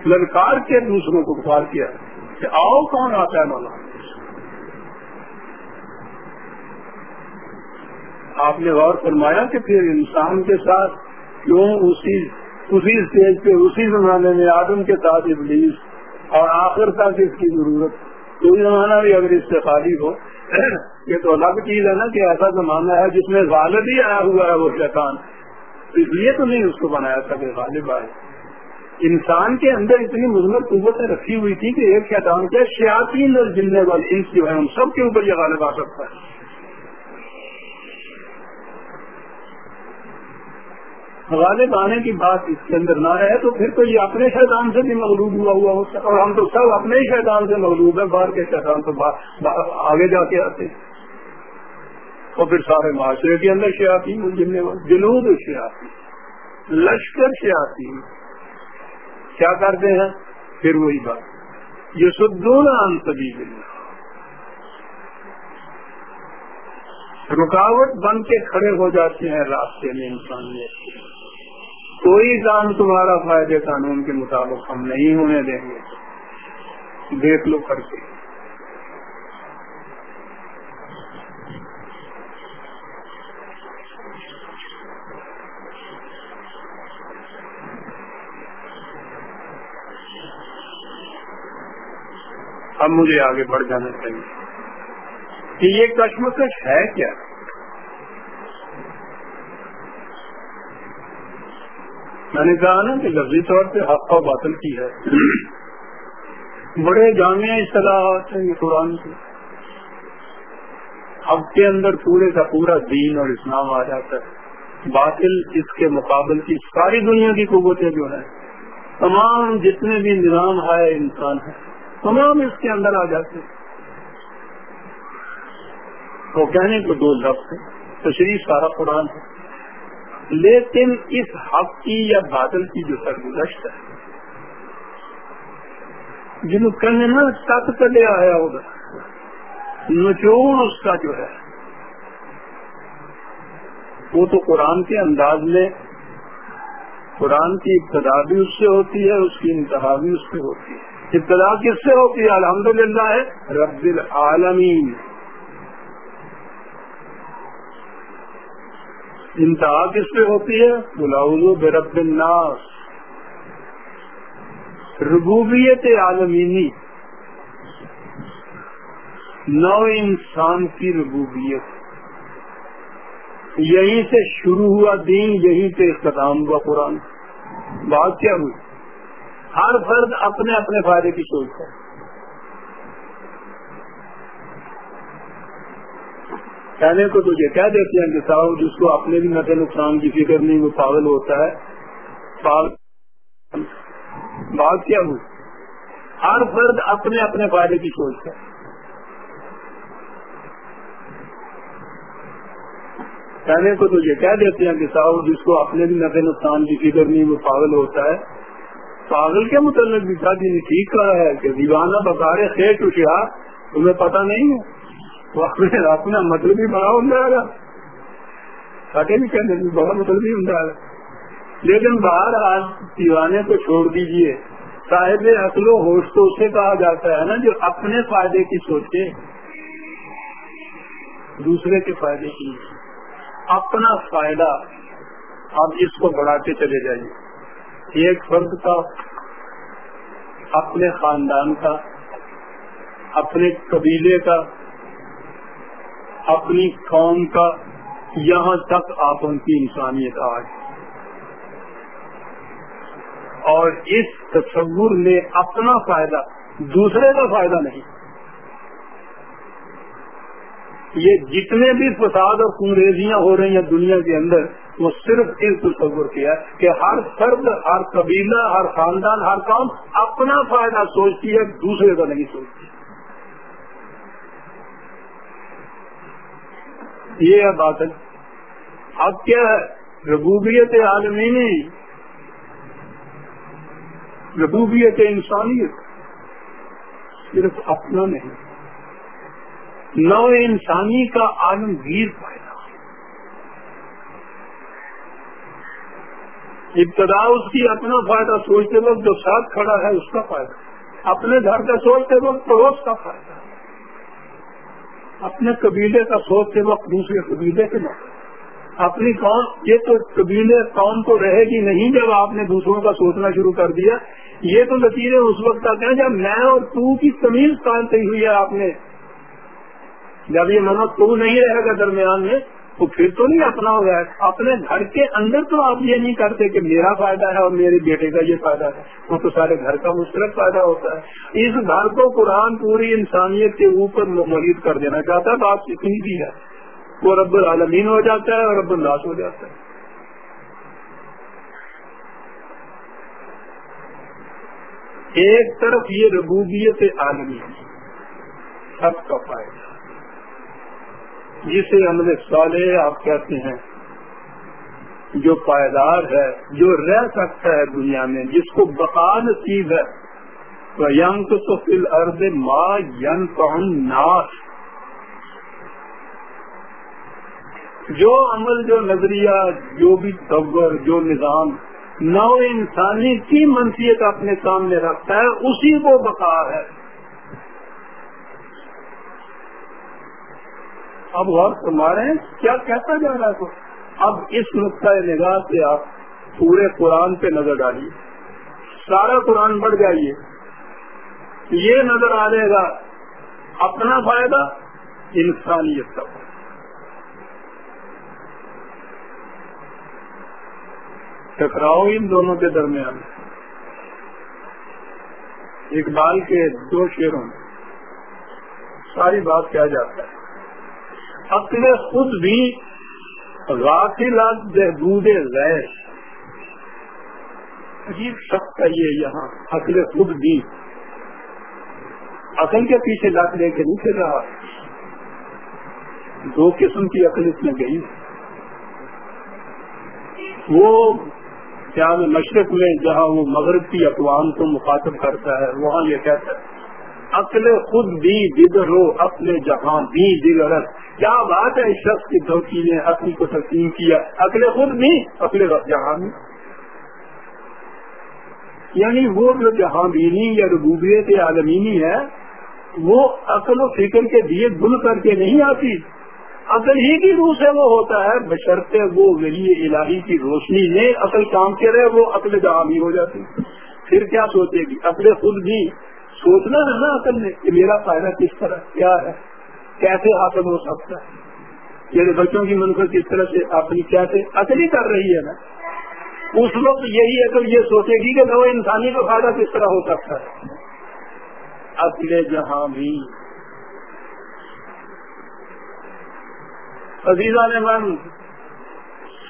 للکار کے دوسروں کو پکار کیا۔ کہ آؤ کون آتا ہے مولا؟ آپ نے غور فرمایا کہ پھر انسان کے ساتھ کیوں اسی اسی اسٹیج پہ، اسی زمانے میں آدم کے ساتھ ابلیس اور آخر تک اس کی ضرورت۔ کوئی زمانہ بھی اگر اس سے خالی ہو، یہ تو الگ چیز ہے نا کہ ایسا زمانہ ہے جس میں غالب ہی آیا ہوا ہے وہ شیطان۔ اس لیے تو نہیں اس کو بنایا تھا کہ غالب آئے۔ انسان کے اندر اتنی مضمت قوتیں رکھی ہوئی تھی کہ ایک شیطان کے شیاتی اور جننے والے جو ہے ان سب کے اوپر یہ غالب آ سکتا ہے۔ غالب آنے کی بات اس کے اندر نہ رہے تو پھر تو یہ اپنے شیطان سے بھی مغلوب ہوا ہوا ہوتا اور ہم تو سب اپنے ہی شیطان سے مغلوب ہیں، باہر کے شیطان تو آگے جا کے آتے اور پھر سارے معاشرے کے اندر شیاتی جنوب شیاتی لشکر شیاتی کیا کرتے ہیں؟ پھر وہی بات۔ یہ سدون سبھی رکاوٹ بن کے کھڑے ہو جاتے ہیں راستے میں انسان کوئی کام تمہارا فائدے قانون کے مطابق ہم نہیں ہونے دیں گے۔ دیکھ لو کر کے۔ اب مجھے آگے بڑھ جانا چاہیے۔ کہ یہ کشمکش ہے کیا؟ میں نے کہا نا کہ لفظی طور پہ حق و باطل کی ہے۔ بڑے جامع اصطلاحات ہیں یہ قرآن کی حق کے اندر پورے کا پورا دین اور اسلام آ جاتا ہے۔ باطل اس کے مقابل کی ساری دنیا کی قوتیں جو ہیں، تمام جتنے بھی نظام ہے انسان ہے تمام اس کے اندر آ جاتے ہیں۔ تو کہنے کو دو لفظ تشریح سارا قرآن ہے۔ لیکن اس حق کی یا بادل کی جو سرگزشت ہے، جنہوں کہنے نا تک چلے آیا ہوگا۔ نچوڑ اس کا جو ہے، وہ تو قرآن کے انداز میں، قرآن کی ابتدا بھی اس سے ہوتی ہے، اس کی انتہا بھی اس سے ہوتی ہے۔ ابتدا کس سے ہوتی ہے؟ الحمدللہ ہے، رب العالمین۔ انتہا کس پہ ہوتی ہے؟ بلاؤ برب الناس۔ ربوبیت عالمینی۔ نو انسان کی ربوبیت۔ یہیں سے شروع ہوا دین یہیں سے اختتام ہوا قرآن۔ بات کیا ہوئی؟ ہر فرد اپنے اپنے فائدے کی سوچتا ہے۔ کہنے کو تو یہ کہہ دیتے ہیں کہ صاحب، جس کو اپنے بھی نفع نقصان کی فکر نہیں، وہ پاگل ہوتا ہے۔ بات کیا ہوئی؟ ہر فرد اپنے اپنے فائدے کی سوچ ہے۔ کہنے کو تو یہ کہہ دیتے ہیں کہ صاحب، جس کو اپنے بھی نفے نقصان کی فکر نہیں، وہ پاگل ہوتا ہے۔ پاگل کے متعلق بھی شادی نے ٹھیک کہا ہے کہ دیوانہ بکارے خیٹ اٹھیا تمہیں پتا نہیں ہے۔ وہ اپنے اپنا مطلب ہی بڑا ہوں گا ساٹے بھی کہنے بڑا مطلب ہی ہوں لیکن باہر آج دیوانے کو چھوڑ دیجیے۔ صاحب اصل و ہوش تو اسے کہا جاتا ہے نا جو اپنے فائدے کی سوچے۔ دوسرے کے فائدے کی اپنا فائدہ آپ اس کو بڑھاتے چلے جائیے۔ ایک فرد کا اپنے خاندان کا، اپنے قبیلے کا، اپنی قوم کا، یہاں تک آپ ان کی انسانیت آج اور اس تصور میں اپنا فائدہ، دوسرے کا فائدہ نہیں۔ یہ جتنے بھی فساد اور کنگریزیاں ہو رہی ہیں دنیا کے اندر وہ صرف اس تصور کیا کہ ہر فرد، ہر قبیلہ، ہر خاندان، ہر کام اپنا فائدہ سوچتی ہے، دوسرے کا نہیں سوچتی۔ یہ ہے بات۔ ہے اب کیا ہے؟ ربوبیت عالمینی، ربوبیت انسانیت صرف اپنا نہیں نو انسانی کا عالمگیر فائدہ ابتدا اس کی اپنا فائدہ سوچتے وقت جو ساتھ کھڑا ہے اس کا فائدہ اپنے گھر کا سوچتے وقت پڑوس کا فائدہ اپنے قبیلے کا سوچتے وقت دوسرے قبیلے کے مطلب اپنی قوم یہ تو قبیلے قوم تو رہے گی نہیں جب آپ نے دوسروں کا سوچنا شروع کر دیا یہ تو نتیجے اس وقت آتے ہیں جب میں اور تو کی تمیز کانتی ہوئی ہے آپ نے جب یہ منو تو نہیں رہے گا درمیان میں تو پھر تو نہیں اپنا ہو گیا اپنے گھر کے اندر تو آپ یہ نہیں کرتے کہ میرا فائدہ ہے اور میرے بیٹے کا یہ فائدہ ہے۔ وہ تو سارے گھر کا مشترک فائدہ ہوتا ہے۔ اس گھر کو قرآن پوری انسانیت کے اوپر مرید کر دینا چاہتا ہے، بات اتنی بھی ہے۔ وہ رب العالمین ہو جاتا ہے اور رب الناس ہو جاتا ہے۔ ایک طرف یہ ربوبیت عالمی سب کا فائدہ۔ جسے عمل صالح آپ کہتے ہیں، جو پائیدار ہے، جو رہ سکتا ہے دنیا میں، جس کو بقا نصیب ہے۔ تو فل ارد ماں ین ناش جو عمل، جو نظریہ، جو بھی تصور جو نظام نو انسانی کی منفیت اپنے سامنے رکھتا ہے، اسی کو بقا ہے۔ اب غور فرما رہے ہیں، کیا کہتا جا رہا ہے اب اس نقطۂ نگاہ سے آپ پورے قرآن پہ نظر ڈالیے۔ سارا قرآن بڑھ جائیے۔ یہ نظر آ جائے گا، اپنا فائدہ انسانیت کا۔ ٹکراؤ ان دونوں کے درمیان۔ اقبال کے دو شیروں میں ساری بات کیا جاتا ہے۔ اپنے خود بھی غافلات بہبود غیر عجیب شخص کا یہ یہاں عقل خود بھی۔ عقل کے پیچھے لات لے کے نہیں رہا۔ دو قسم کی عقل اس میں گئی۔ وہ کیا مشرق میں جہاں وہ مغرب کی اقوام کو مخاطب کرتا ہے، وہاں یہ کہتا ہے، عقل خود بھی بگڑ ہو اپنے جہاں بھی بگڑ کیا بات ہے؟ اس شخص کی دھوکی نے عقل کو تسلیم کیا، عقل خود بھی اپنے جہاں یعنی وہ جو جہاں بینی یا ربوبیت عالمینی ہے، وہ عقل و فکر کے دیے گل کر کے نہیں آتی۔ عقل ہی کی روح سے وہ ہوتا ہے بشرتے وہ ولی الہی کی روشنی میں عقل کام کے رہے وہ عقل جہاں بھی ہو جاتی۔ پھر کیا سوچے گی؟ عقل خود بھی۔ سوچنا ہے نا اصل میں کہ میرا فائدہ کس طرح کیا ہے؟ کیسے حاصل ہو سکتا ہے؟ یعنی بچوں کی منفرد کس طرح سے اپنی کیسے اصل ہی کر رہی ہے نا؟ اس وقت یہی ہے تو یہ سوچے گی کہ نو انسانی کا فائدہ کس طرح ہو سکتا ہے؟ اصل جہاں بھی۔ عزیزہ نے من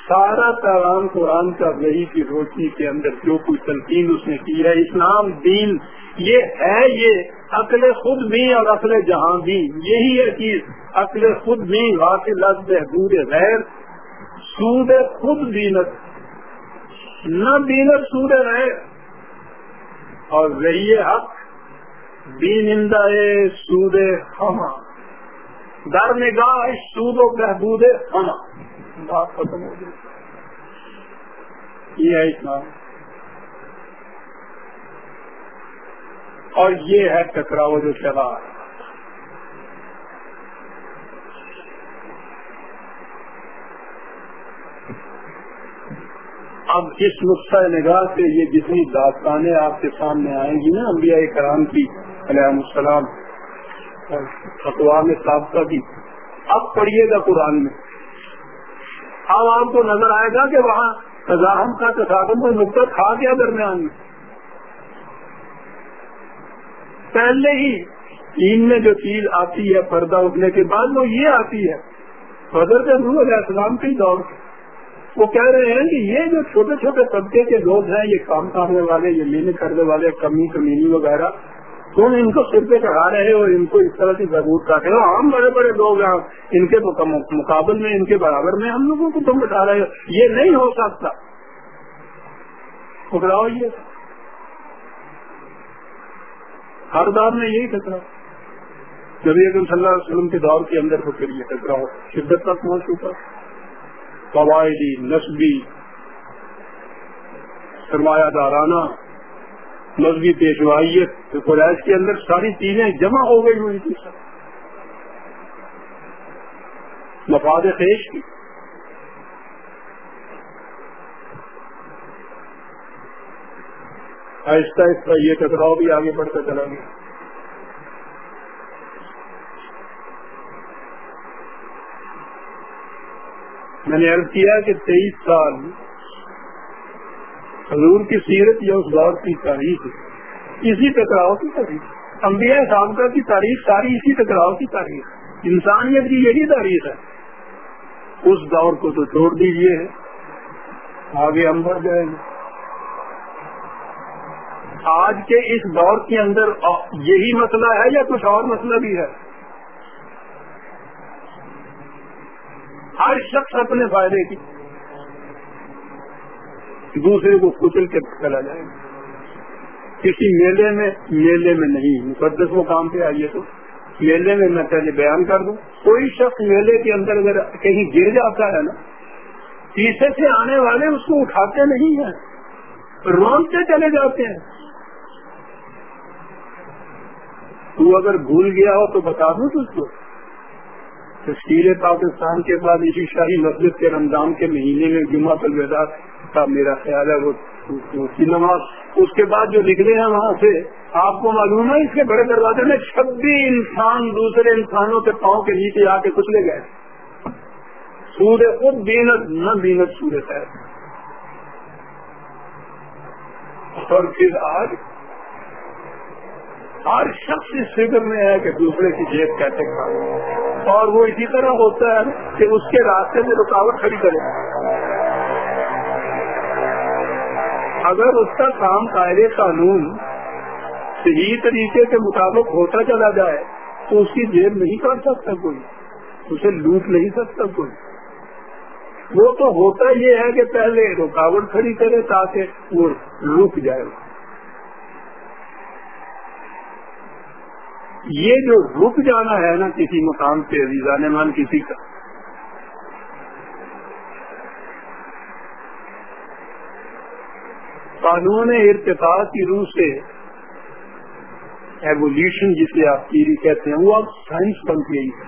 سارا پیغام قرآن کا وہی کی روشنی کے اندر جو کوئی تنقید اس نے کی ہے، اسلام دین یہ ہے یہ عقل خود بھی اور عقل جہاں بھی، یہی ہے چیز۔ عقل خود بھی حاصل بہبود غیر، سود خود دینت۔ نہ دینت، سود غیر۔ اور وہی حق۔ دینندہ سود ہما در نگاہ سود و بہبود ہما بات ختم ہو گئی۔ یہ ہے اسلام۔ اور یہ ہے ٹکراؤ جو چلا۔ اب اس نقطۂ نگاہ سے یہ جتنی داستانیں آپ کے سامنے آئیں گی نا، انبیاء کرام کی، علیہ السلام اقوام سابقہ کی، اب پڑھیے گا قرآن میں۔ اب آپ کو نظر آئے گا کہ وہاں تزاہم کا تصادم کو نقطہ تھا کیا درمیان میں؟ پہلے ہی چین میں جو چیز آتی ہے، پردہ اٹھنے کے بعد وہ یہ آتی ہے۔ حضرت روح علیہ السلام کے دور وہ کہہ رہے ہیں کہ یہ جو چھوٹے چھوٹے طبقے کے لوگ ہیں، یہ کام کرنے والے، یہ محنت کرنے والے، کمی کمینی وغیرہ، تم ان کو سر پہ چڑھا رہے ہو، ان کو اس طرح کی ضرورت کرتے ہو۔ ہم بڑے بڑے لوگ ہیں، ان کے مقابل میں، ان کے برابر میں ہم لوگوں کو تم بتا رہے ہو۔ یہ نہیں ہو سکتا۔ پکڑاؤ یہ۔ ہر دور میں یہی ٹکراؤ جب اکرم صلی اللہ علیہ وسلم کے دور کے اندر پھر یہ ٹکراؤ شدت تک پہنچ چکا قواعدی نسبی، سرمایہ دارانہ مذہبی پیشوائیت قریش کے اندر ساری چیزیں جمع ہو گئی ہوئی تھی سر مفاد خیش کی۔ آہستہ آہستہ یہ ٹکراؤ بھی آگے بڑھتا چلا گیا میں نے عرض کیا کہ تیئیس سال حضور کی سیرت یا اس دور کی تاریخ اسی ٹکراؤ کی تاریخ۔ انبیاء سابقہ کی تاریخ، ساری اسی ٹکراؤ کی تاریخ۔ انسانیت کی یہی تاریخ ہے۔ اس دور کو تو چھوڑ دیجیے آگے ہم بڑھ جائیں۔ گے آج کے اس دور کے اندر یہی مسئلہ ہے یا کچھ اور مسئلہ بھی ہے؟ ہر شخص اپنے فائدے کی دوسرے کو کچل کے چلا جائے گا۔ کسی میلے میں میلے میں نہیں، مقدس وہ کام پہ آئیے تو میلے میں میں پہلے بیان کر دوں۔ کوئی شخص میلے کے اندر اگر کہیں گر جاتا ہے نا، پیچھے سے آنے والے اس کو اٹھاتے نہیں ہیں رونتے چلے جاتے ہیں۔ تو اگر بھول گیا ہو تو بتا دوں تجھ کو۔ تشکیل پاکستان کے بعد اسی شاہی مسجد کے رمضان کے مہینے میں جمعہ الوداع کا میرا خیال ہے وہ نماز۔ اس کے بعد جو نکلے ہیں وہاں سے، آپ کو معلوم ہے اس کے بڑے دروازے میں چھبیس انسان دوسرے انسانوں کے پاؤں کے نیچے آ کے کچلے گئے۔ سور خود بینت، نہ بینت سور ہے اور پھر آج ہر شخص اس فکر میں ہے کہ دوسرے کی جیب کیسے کھا اور وہ اسی طرح ہوتا ہے کہ اس کے راستے میں رکاوٹ کھڑی کرے۔ اگر اس کا کام قائد قانون صحیح طریقے کے مطابق ہوتا چلا جائے، تو اس کی جیب نہیں کر سکتا کوئی، اسے لوٹ نہیں سکتا کوئی۔ وہ تو ہوتا یہ ہے کہ پہلے رکاوٹ کھڑی کرے تاکہ وہ رک جائے۔ یہ جو رک جانا ہے نا کسی مقام پہ عزیزان مان کسی کا، قانون ارتقاء کی روح سے ایولیوشن جسے آپ تیری کہتے ہیں، وہ اب سائنس بن گئی ہے۔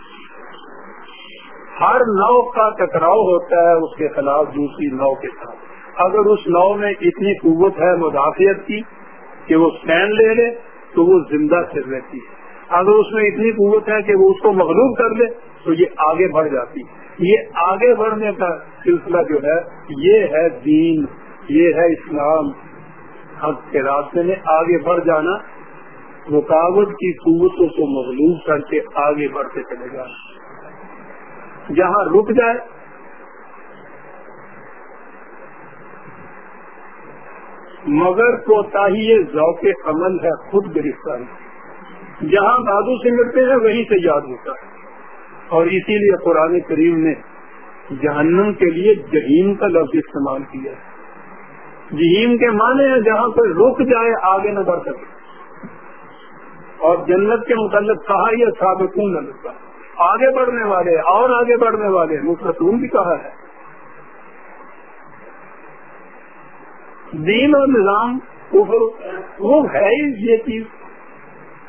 ہر نو کا ٹکراؤ ہوتا ہے اس کے خلاف دوسری نو کے ساتھ اگر اس نو میں اتنی قوت ہے مدافعت کی کہ وہ سین لے لے، تو وہ زندہ سے رہتی ہے۔ اگر اس میں اتنی قوت ہے کہ وہ اس کو مغلوب کر دے تو یہ آگے بڑھ جاتی۔ یہ آگے بڑھنے کا سلسلہ جو ہے، یہ ہے دین، یہ ہے اسلام۔ حق کے راستے میں آگے بڑھ جانا، رکاوٹ کی قوتوں کو مغلوب کر کے آگے بڑھتے چلے گا جہاں رک جائے، مگر کوتا ذوق عمل ہے، خود گرفتاری۔ جہاں بادو سے ملتے ہیں، وہیں سے یاد ہوتا ہے۔ اور اسی لیے قرآن کریم نے جہنم کے لیے جہیم کا لفظ استعمال کیا ہے۔ جہیم کے معنی ہے جہاں پر رک جائے، آگے نہ بڑھ سکے۔ اور جنت کے متعلق کہا یہ سابقون نہ آگے بڑھنے والے، اور آگے بڑھنے والے مستون بھی کہا ہے۔ دین اور نظام وہ ہے ہی یہ چیز۔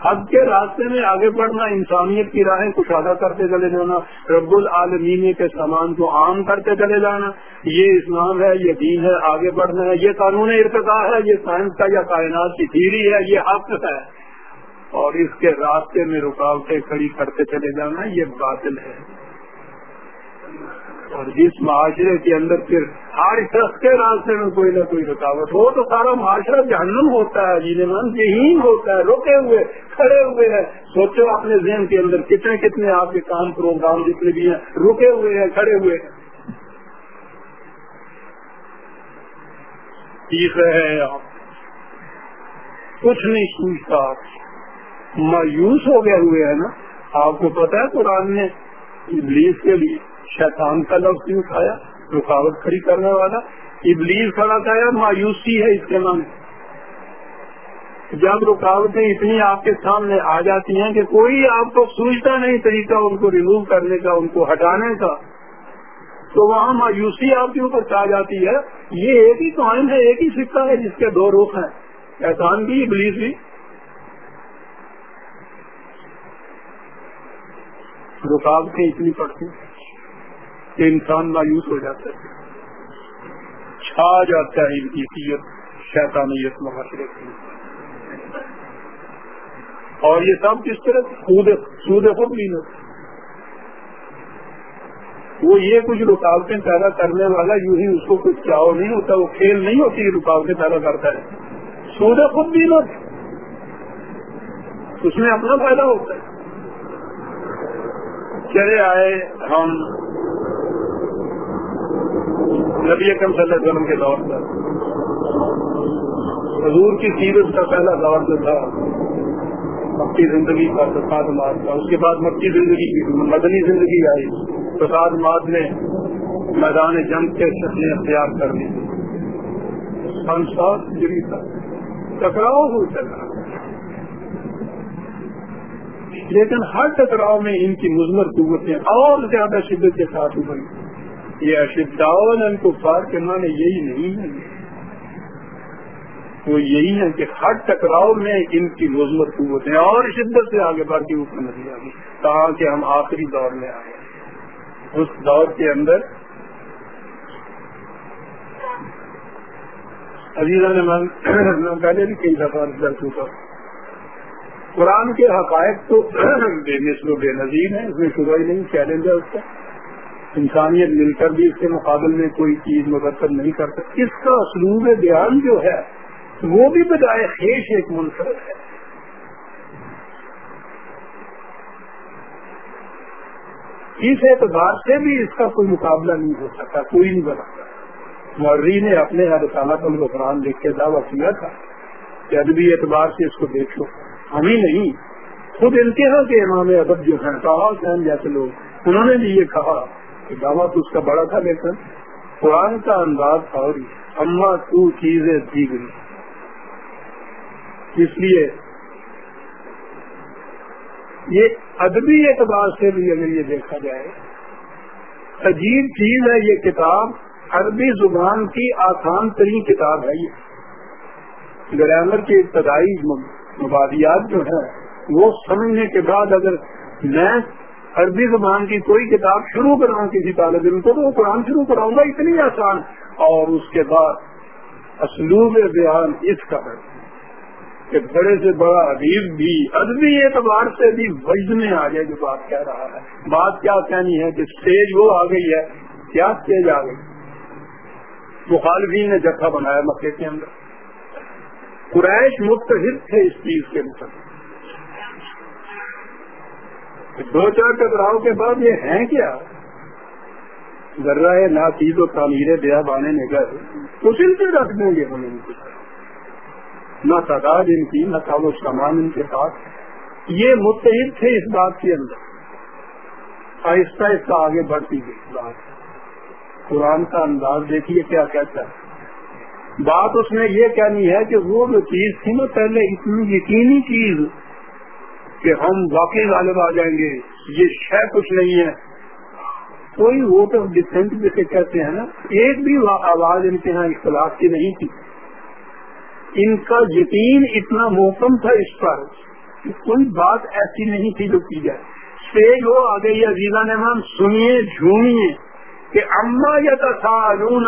حد کے راستے میں آگے بڑھنا، انسانیت کی راہیں کشادہ کرتے چلے جانا، رب العالمین کے سامان کو عام کرتے چلے جانا، یہ اسلام ہے، یہ دین ہے، آگے بڑھنا ہے، یہ قانون ارتقا ہے، یہ سائنس کا یا کائنات کی تھیری ہے، یہ حق ہے۔ اور اس کے راستے میں رکاوٹیں کھڑی کرتے چلے جانا، یہ باطل ہے۔ اور جس معاشرے کے اندر پھر ہر شخص کے راستے میں کوئی نہ کوئی رکاوٹ۔ ہو تو سارا معاشرہ جہنم ہوتا ہے جنہیں من ذہین ہوتا ہے، رکے ہوئے، کھڑے ہوئے ہیں۔ سوچو اپنے ذہن کے اندر کتنے کتنے آپ کے کام پروگرام جتنے بھی ہیں، رکے ہوئے ہیں، کھڑے ہوئے ٹھیک ہے، آپ۔ کچھ نہیں سوچتا۔ مایوس ہو گئے ہوئے ہیں نا۔ آپ کو پتا ہے قرآن نے ابلیس کے لیے شیطان کا لفظ بھی اٹھایا؟ رکاوٹ کھڑی کرنے والا ابلیس کھڑا تھا یا مایوسی ہے اس کے نام جب رکاوٹیں اتنی آپ کے سامنے آ جاتی ہیں کہ کوئی آپ کو سوچتا نہیں طریقہ ان کو ریموو کرنے کا، ان کو ہٹانے کا، تو وہاں مایوسی آپ کے اوپر آ جاتی ہے۔ یہ ایک ہی کام ہے، ایک ہی سکہ ہے جس کے دو رخ ہیں۔ احسان بھی، ابلیس بھی۔ رکاوٹیں اتنی پڑتی کہ انسان مایوس ہو جاتا ہے۔ چھا جاتا ہے ان کی شیطانیت معاشرے کی۔ اور یہ سب کس طرح؟ سود سود خود نہیں ہوتا۔ وہ یہ کچھ رکاوٹیں پیدا کرنے والا یوں ہی اس کو کچھ چاؤ نہیں ہوتا، وہ کھیل نہیں ہوتی رکاوٹیں پیدا کرتا ہے۔ سود خود بھی ہوتی اس میں اپنا فائدہ ہوتا ہے۔ چلے آئے ہم نبی اکرم صلی اللہ علیہ وسلم کے دور پر۔ حضور کی سیرت کا پہلا دور جو تھا، مکی زندگی کا پرساد ماد کا اس کے بعد مکی زندگی کی مدنی زندگی آئی۔ پرساد ماد نے میدان جنگ کے شکلیں اختیار کر لی۔ تھا۔ ٹکراؤ ہو چلا لیکن ہر ٹکراؤ میں ان کی مزمر قوتیں اور زیادہ شدت کے ساتھ ابھری۔ یہ اشداون ان کو فار کے معنی یہی نہیں ہے۔ وہ یہی ہے کہ ہر ٹکراؤ میں ان کی مزمت قوتیں اور شدت سے آگے بڑھ کے اوپر نہیں آ گئی کہ ہم آخری دور میں آئے اس دور کے اندر عزیزہ نے میں پہلے بھی کئی دفعہ در چکا قرآن کے حقائق تو بے مثل و بے نظیر ہیں، اس میں شبہ ہی نہیں، چیلنج ہے اس کا۔ انسانیت مل کر بھی اس کے مقابل میں کوئی چیز مرتب نہیں کر سکتی۔ اس کا اسلوب بیان جو ہے، وہ بھی بجائے خیش ایک منفرد ہے۔ اس اعتبار سے بھی اس کا کوئی مقابلہ نہیں ہو سکتا، کوئی نہیں بنا سکتا۔ مورری نے اپنے رسالت القرآن لکھ کے دعویٰ کیا تھا کہ ادبی اعتبار سے اس کو دیکھو ہم ہی نہیں، خود انتہا کے امام ادب جو ہیں حسین جیسے لوگ، انہوں نے بھی یہ کہا دعویٰ تو اس کا بڑا تھا لیکن قرآن کا انداز اور اما تو چیزیں دی گئی۔ اس لیے؟ یہ ادبی اعتبار سے بھی اگر یہ دیکھا جائے عجیب چیز ہے یہ کتاب، عربی زبان کی آسان ترین کتاب ہے یہ۔ گرامر کی ابتدائی مبادیات جو ہے وہ سمجھنے کے بعد اگر میں عربی زبان کی کوئی کتاب شروع کراؤں کسی طالب علم کو تو وہ قرآن شروع کراؤں گا، اتنی آسان۔ اور اس کے بعد اسلوب بیان اس کا ہے کہ بڑے سے بڑا ادیب بھی ادبی اعتبار سے بھی وجد میں آ جائے جو بات کہہ رہا ہے۔ بات کیا کہنی ہے؟ کہ اسٹیج وہ آ گئی ہے، کیا اسٹیج آ گئی؟ مخالفین نے جتھا بنایا مکے کے اندر۔ قریش متحد تھے اس چیز کے متعلق دو چار ٹکراؤ کے بعد یہ ہیں کیا؟ ذرا ہے، نہ چیز و تعمیر دیا بانے نے گئے۔ تو سل رکھ دیں گے ہم ان کو نہ تعداد ان کی، نہ تھا سامان ان کے پاس یہ متحد تھے اس بات کے اندر۔ آہستہ آہستہ آگے بڑھتی گئی بات۔ قرآن کا انداز دیکھیے کیا کہتا ہے۔ بات اس میں یہ کہنی ہے کہ وہ جو چیز تھی نا، پہلے اتنی یقینی چیز کہ ہم واقعی غالب آ جائیں گے، یہ شہ کچھ نہیں ہے۔ کوئی ووٹ آف ڈسینٹ جسے کہتے ہیں نا، ایک بھی آواز ان کے یہاں اختلاف کی نہیں تھی۔ ان کا یقین اتنا محکم تھا اس پر کہ کوئی بات ایسی نہیں تھی جو کی جائے۔ اسٹیج ہو آ گئی عزیزہ نے مان سنیے، جھومیے کہ اما یا تصالون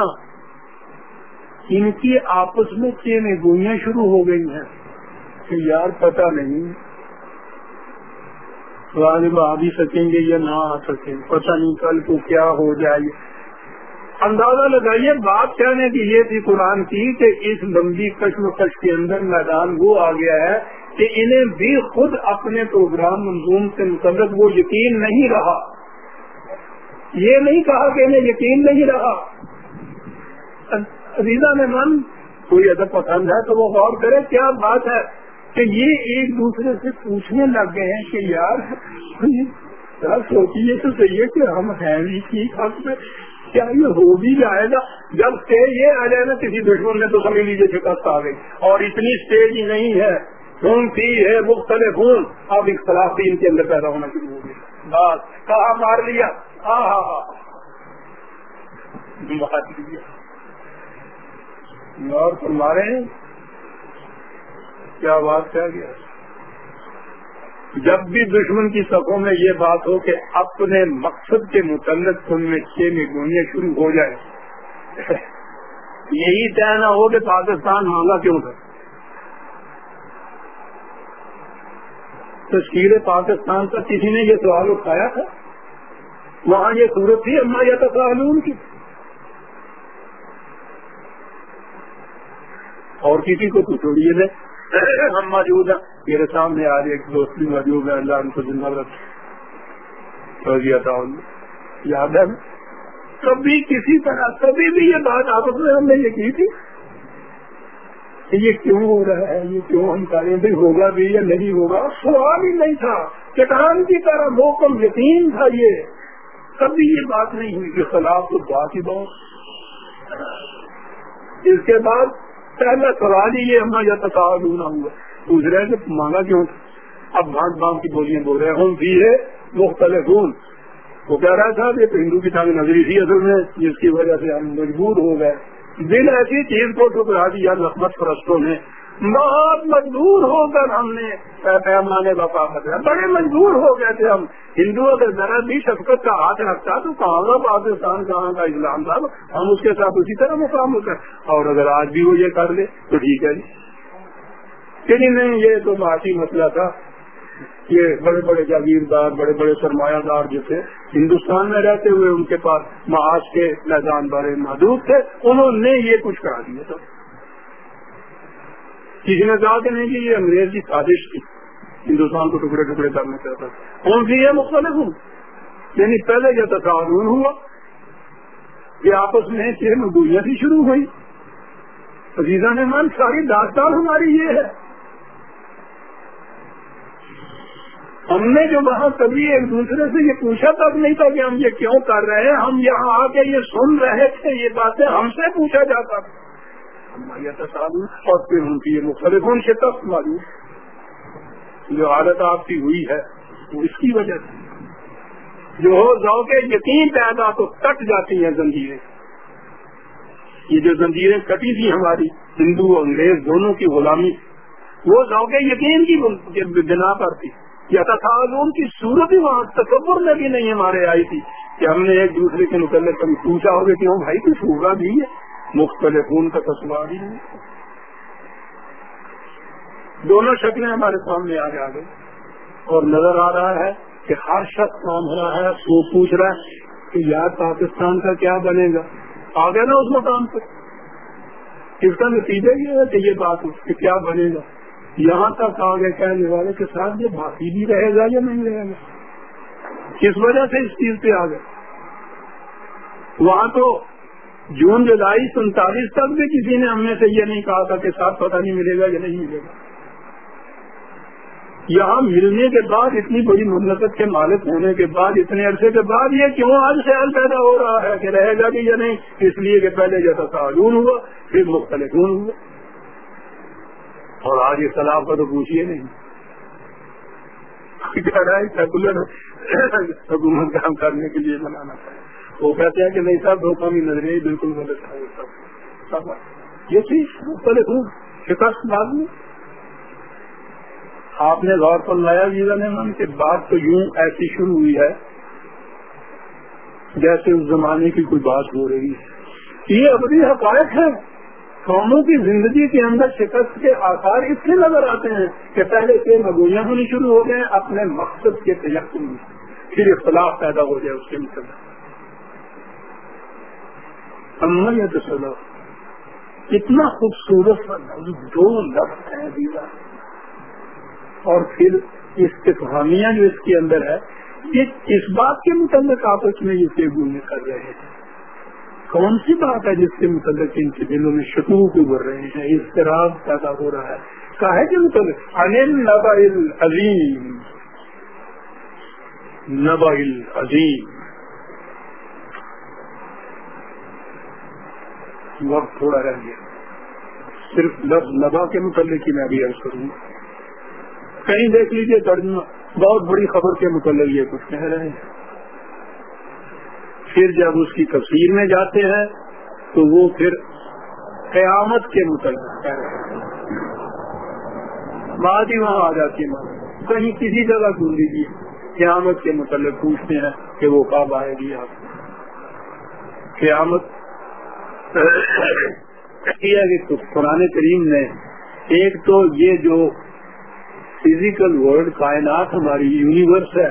ان کی آپس میں چینیں گوئیاں شروع ہو گئی ہیں۔ کہ یار پتہ نہیں۔ غالب آ بھی سکیں گے یا نہ آ سکیں پتہ نہیں کل کو کیا ہو جائے۔ اندازہ لگائیے، بات کہنے کی یہ تھی قرآن کی کہ اس لمبی کشم کش کے اندر میدان وہ آ گیا ہے کہ انہیں بھی خود اپنے پروگرام منظوم سے متعلق وہ یقین نہیں رہا۔ یہ نہیں کہا کہ انہیں یقین نہیں رہا۔ عزیزہ میں من کوئی ادب پسند ہے تو وہ غور کرے کیا بات ہے۔ کہ یہ ایک دوسرے سے پوچھنے لگ گئے ہیں کہ یار سوچیے تو صحیح کہ ہم ہیں بھی ٹھیک حق میں کیا یہ ہو بھی جائے گا؟ جب سے یہ آ جائے نا، کسی دشمن نے تو سمجھ لیجیے شکست آ گئی اور اتنی اسٹیج ہی نہیں ہے۔ خون تھی ہے؟ مختلف خون اب اختلاف بھی ان کے اندر پیدا ہونا شروع ہو گیا۔ بس کہا مار لیا؟ ہاں ہاں ہاں مار لیا اور تمہارے کیا بات کیا گیا؟ جب بھی دشمن کی سفوں میں یہ بات ہو کہ اپنے مقصد کے متعلق تم میں چھ میں شروع ہو جائے یہی طے نہ ہو کہ پاکستان مانگا کیوں تھا؟ تشکیل پاکستان کا کسی نے یہ سوال اٹھایا تھا؟ وہاں یہ صورت تھی اما یا تقالون کی۔ اور کسی کو تو چھوڑیے دے۔ (laughs) ہم موجود ہیں۔ میرے سامنے آج ایک دوست بھی موجود ہے، اللہ ان کو زندہ رکھ یاد ہے؟ کبھی کسی طرح، کبھی بھی یہ بات آپس میں ہم نے یہ کی تھی یہ کیوں ہو رہا ہے، یہ کیوں ہم کریں بھی ہوگا بھی یا نہیں ہوگا؟ سوال ہی نہیں تھا۔ چٹان کی طرح موکم یقین تھا یہ۔ کبھی یہ بات نہیں ہوئی کہ خلاف تو بات ہی بہت۔ اس کے بعد پہلا سوال ہی یہ ہمارا تصاویر نہ ہوا۔ پوچھ رہے کہ مانگا کیوں اب بھانٹ بھانٹ کی بولیاں بول رہے ہیں۔ ہم بھی ہے مختلف ہوں وہ کہہ رہا تھا کہ ہندو کی تعلیم نظری تھی اصل میں، جس کی وجہ سے ہم مجبور ہو گئے۔ دل ایسی چیز کو ٹکرا دیا لکمت پرستوں نے۔ بہت مجبور ہو کر ہم نے پیمانے وفا کر بڑے مجبور ہو گئے تھے ہم۔ ہندو اگر ذرا بھی شفقت کا ہاتھ رکھتا تو کہاں کا پاکستان کہاں کا اسلام تھا؟ ہم اس کے ساتھ اسی طرح مقام ہوتا ہے اور اگر آج بھی وہ یہ کر لے تو ٹھیک ہے جی۔ کہ نہیں یہ تو معاشی مسئلہ تھا۔ یہ بڑے بڑے جاگیردار، بڑے بڑے سرمایہ دار جیسے ہندوستان میں رہتے ہوئے ان کے پاس معاش کے میدان بڑے محدود تھے۔ انہوں نے یہ کچھ کرا دیا تھا۔ کسی نے کہا کہ نہیں کہ یہ انگریز کی سازش تھی، ہندوستان کو ٹکڑے ٹکڑے کرنا چاہتا کون سی ہے مختلف ہوں؟ یعنی پہلے جو تعاون ہوا کہ آپس میں چھ مزدوریاں بھی شروع ہوئی۔ عزیزہ نے مان ساری داستان ہماری یہ ہے۔ ہم نے جو وہاں کبھی ایک دوسرے سے یہ پوچھا تک نہیں تھا کہ ہم یہ کیوں کر رہے ہیں، ہم یہاں آ کے یہ سن رہے تھے، یہ باتیں ہم سے پوچھا جاتا تھا۔ اور پھر ان کی یہ مختلف ان سے تب معلوم۔ جو حالت آپ کی ہوئی ہے۔ وہ اس کی وجہ سے۔ جو ہو جاؤ کے یقین پیدا تو کٹ جاتی ہیں زنجیریں۔ یہ جو زنجیریں کٹی تھی ہماری، ہندو، انگریز دونوں کی غلامی، وہ ذوق یقین کی بنا پر تھی۔ یا تصالون کی صورت ہی وہاں تصور میں بھی نہیں ہمارے آئی تھی کہ ہم نے ایک دوسرے کے متعلق کبھی پوچھا ہوگا کہ بھائی کچھ ہوگا بھی ہے۔ مختلف خون کا تصویر ہی نہیں۔ دونوں شکلیں ہمارے سامنے آ جا گئی اور نظر آ رہا ہے کہ ہر شخص کام ہو رہا ہے وہ پوچھ رہا ہے کہ یار پاکستان کا کیا بنے گا۔ آ گیا نا اس مقام پہ اس کا نتیجہ یہ ہے کہ یہ بات کہ کیا بنے گا۔ یہاں تک آگے کہنے والے کے ساتھ یہ باقی بھی رہے گا یا نہیں رہے گا؟ کس وجہ سے اس چیز پہ آ گئے؟ وہاں تو جون جولائی سینتالیس تک بھی کسی نے ہم نے سے یہ نہیں کہا تھا کہ ساتھ پتہ نہیں ملے گا یا نہیں ملے گا۔ یہاں ملنے کے بعد اتنی بڑی مملکت کے مالک ہونے کے بعد، اتنے عرصے کے بعد یہ کیوں آج خیال پیدا ہو رہا ہے کہ رہے گا بھی یا نہیں؟ اس لیے کہ پہلے جیسا تعلون ہوا، پھر مختلف ہوا۔ اور آج اس سلاب کا تو پوچھیے نہیں۔ سیکولر حکومت کام کرنے کے لیے بنانا پڑے۔ وہ کہتے ہیں کہ نہیں صاحب دھوکہ بھی نظر بالکل غلط ہے یہ چیز مختلف ہوں شکست بعد میں۔ آپ نے غور پر لایا جیزا نے من بات تو یوں ایسی شروع ہوئی ہے، جیسے اس زمانے کی کوئی بات ہو رہی ہے۔ یہ اپنی حقائق ہے قوموں کی زندگی کے اندر شکست کے آثار اس لیے نظر آتے ہیں کہ پہلے سے مگویاں ہونی شروع ہو گئے، اپنے مقصد کے تجسم میں۔ پھر اختلاف پیدا ہو جائے اس کے مطلب یا تو اتنا خوبصورت دو لفظ ہیں دیوا اور پھر استفامیاں جو اس کے اندر ہے، یہ اس بات کے متعلق آپس میں یہ گولنے کر رہے ہیں۔ کون سی بات ہے جس کے متعلق ان کے دلوں میں شکوک ابھر رہے ہیں؟ اضطراب پیدا ہو رہا ہے۔ کہے کے متعلق، انل نبا عظیم۔ نبا عظیم۔ وقت تھوڑا رہ گیا۔ صرف لفظ نبا کے متعلق ہی میں ابھی عرض کروں گا۔ کہیں دیکھ لیجیے ترجمہ بہت بڑی خبر کے متعلق یہ کچھ کہہ رہے ہیں۔ پھر جب اس کی تفسیر میں جاتے ہیں، تو وہ پھر قیامت کے متعلق کہہ رہے ہیں۔ بات ہی وہاں آ جاتی ہے کہیں کسی جگہ سن لیجیے قیامت کے متعلق پوچھتے ہیں کہ وہ کب آئے گی آپ۔ قیامت قرآن کریم نے ایک تو یہ جو فزیکل ورلڈ کائنات ہماری یونیورس ہے،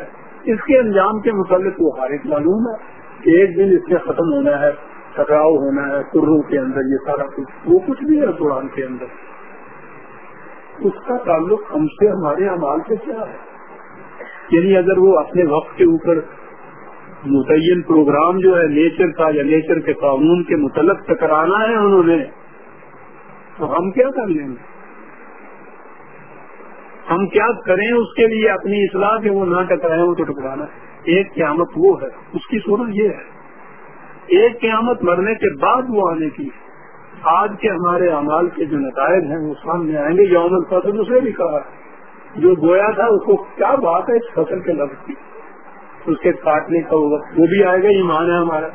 اس کے انجام کے متعلق وہ حارث معلوم ہے۔ کہ ایک دن اس میں ختم ہونا ہے، ٹکراؤ ہونا ہے، کروں کے اندر یہ سارا کچھ، وہ کچھ بھی ہے قرآن کے اندر۔ اس کا تعلق ہم سے، ہمارے امال سے کیا ہے؟ یعنی اگر وہ اپنے وقت کے اوپر متعین پروگرام جو ہے نیچر کا یا نیچر کے قانون کے متعلق ٹکرانا ہے انہوں نے۔ تو ہم کیا کر لیں گے؟ ہم کیا کریں اس کے لیے اپنی اصلاح کے وہ نہ ٹکرائے وہ تو ٹکرانا ایک قیامت وہ ہے۔ اس کی صورت یہ ہے۔ ایک قیامت مرنے کے بعد وہ آنے کی۔ آج کے ہمارے امال کے جو نتائج ہیں وہ سامنے آئیں گے۔ یوم الفصل اسے بھی کہا جو گویا تھا، اس کو کیا بات ہے اس فصل کے لفظ کی؟ اس کے کاٹنے کا وقت وہ بھی آئے گا، ایمان ہے ہمارا۔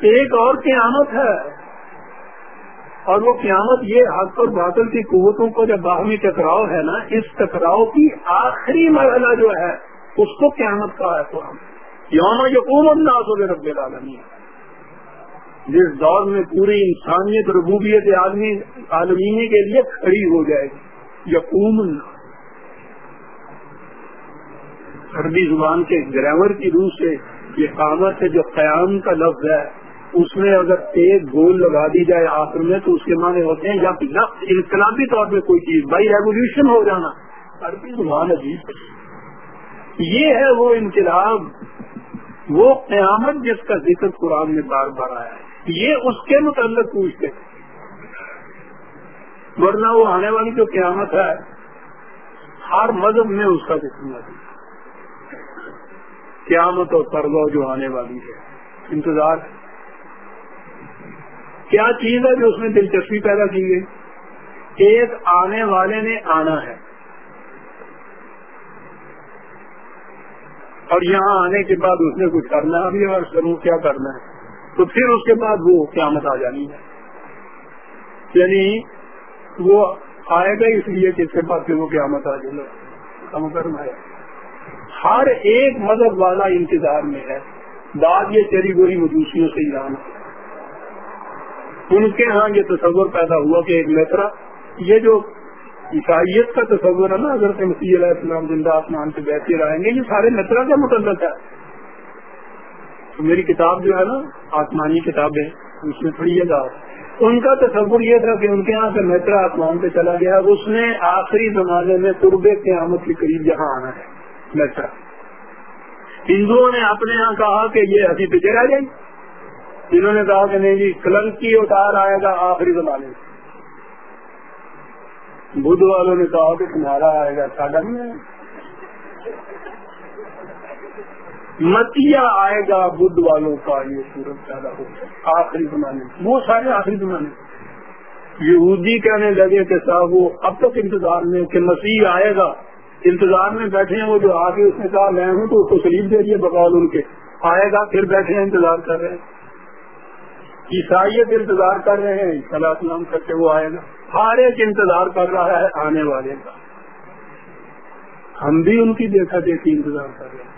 ایک اور قیامت ہے۔ اور وہ قیامت یہ حق اور باطل کی قوتوں کو جب باہمی ٹکراؤ ہے نا، اس ٹکراؤ کی آخری مرحلہ جو ہے، اس کو قیامت کا ہے۔ قرآن یوم یقوم الناس رب العالمین۔ جس دور میں پوری انسانیت، ربوبیت آدمی عالمینی کے لیے کھڑی ہو جائے گی۔ یقوم عربی زبان کے گرامر کی روح سے یہ قامت ہے جو قیام کا لفظ ہے۔ اس میں اگر ایک گول لگا دی جائے آخر میں تو اس کے معنی ہوتے ہیں یا انقلابی طور پہ کوئی چیز بائی ریولیوشن ہو جانا۔ عربی زبان عجیب یہ ہے وہ انقلاب، وہ قیامت جس کا ذکر قرآن میں بار بار آیا ہے۔ یہ اس کے متعلق پوچھتے ورنہ وہ آنے والی جو قیامت ہے، ہر مذہب میں اس کا ذکر قیامت اور پرگو جو آنے والی ہے۔ انتظار۔ کیا چیز ہے جو اس میں دلچسپی پیدا کی گئی؟ ایک آنے والے نے آنا ہے۔ اور یہاں آنے کے بعد اس نے کچھ کرنا ہے ابھی اور کروں کیا کرنا ہے؟ تو پھر اس کے بعد وہ قیامت آ جانی ہے۔ یعنی وہ آئے گا اس لیے کہ اس کے بعد پھر وہ قیامت آ جائے۔ کم کرنا ہے۔ ہر ایک مذہب والا انتظار میں ہے۔ بعد یہ چری گوری مجوسیوں سے ایران ان کے ہاں یہ تصور پیدا ہوا کہ ایک میترا یہ جو عیسائیت کا تصور ہے نا اگر مسیح علیہ السلام زندہ آسمان سے بیٹھے رہیں گے، یہ سارے میترا کا متعلق ہے۔ تو میری کتاب جو ہے نا، آسمانی کتابیں، اس میں پڑھی گا ان کا تصور یہ تھا کہ ان کے یہاں سے میترا آسمان پہ چلا گیا، اس نے آخری زمانے میں قربے قیامت کے قریب جہاں آنا ہے۔ میترا ہندوؤں نے اپنے یہاں کہا کہ یہ ابھی پہ رہ جائے انہوں نے کہا کہ نہیں جی کلنکی اتار آئے گا آخری زمانے بدھ والوں نے کہا کہ تمہارا آئے گا، ساڈا نہیں متیا آئے گا بدھ والوں کا، یہ سورج پیدا ہوگا آخری زمانے وہ سارے آخری زمانے یہودی کہنے لگے کہ صاحب، وہ اب تک انتظار میں کہ مسیح آئے گا۔ انتظار میں بیٹھے ہیں، وہ جو آگے اس نے کہا، میں ہوں تو اس کو شریف دے دیے بقول ان کے۔ آئے گا، پھر بیٹھے ہیں، انتظار کر رہے ہیں۔ عیسائیت انتظار کر رہے ہیں صلاح سلام کر کے وہ آئے گا۔ ہر ایک انتظار کر رہا ہے آنے والے کا۔ ہم بھی ان کی دیکھا دیکھی انتظار کر رہے ہیں۔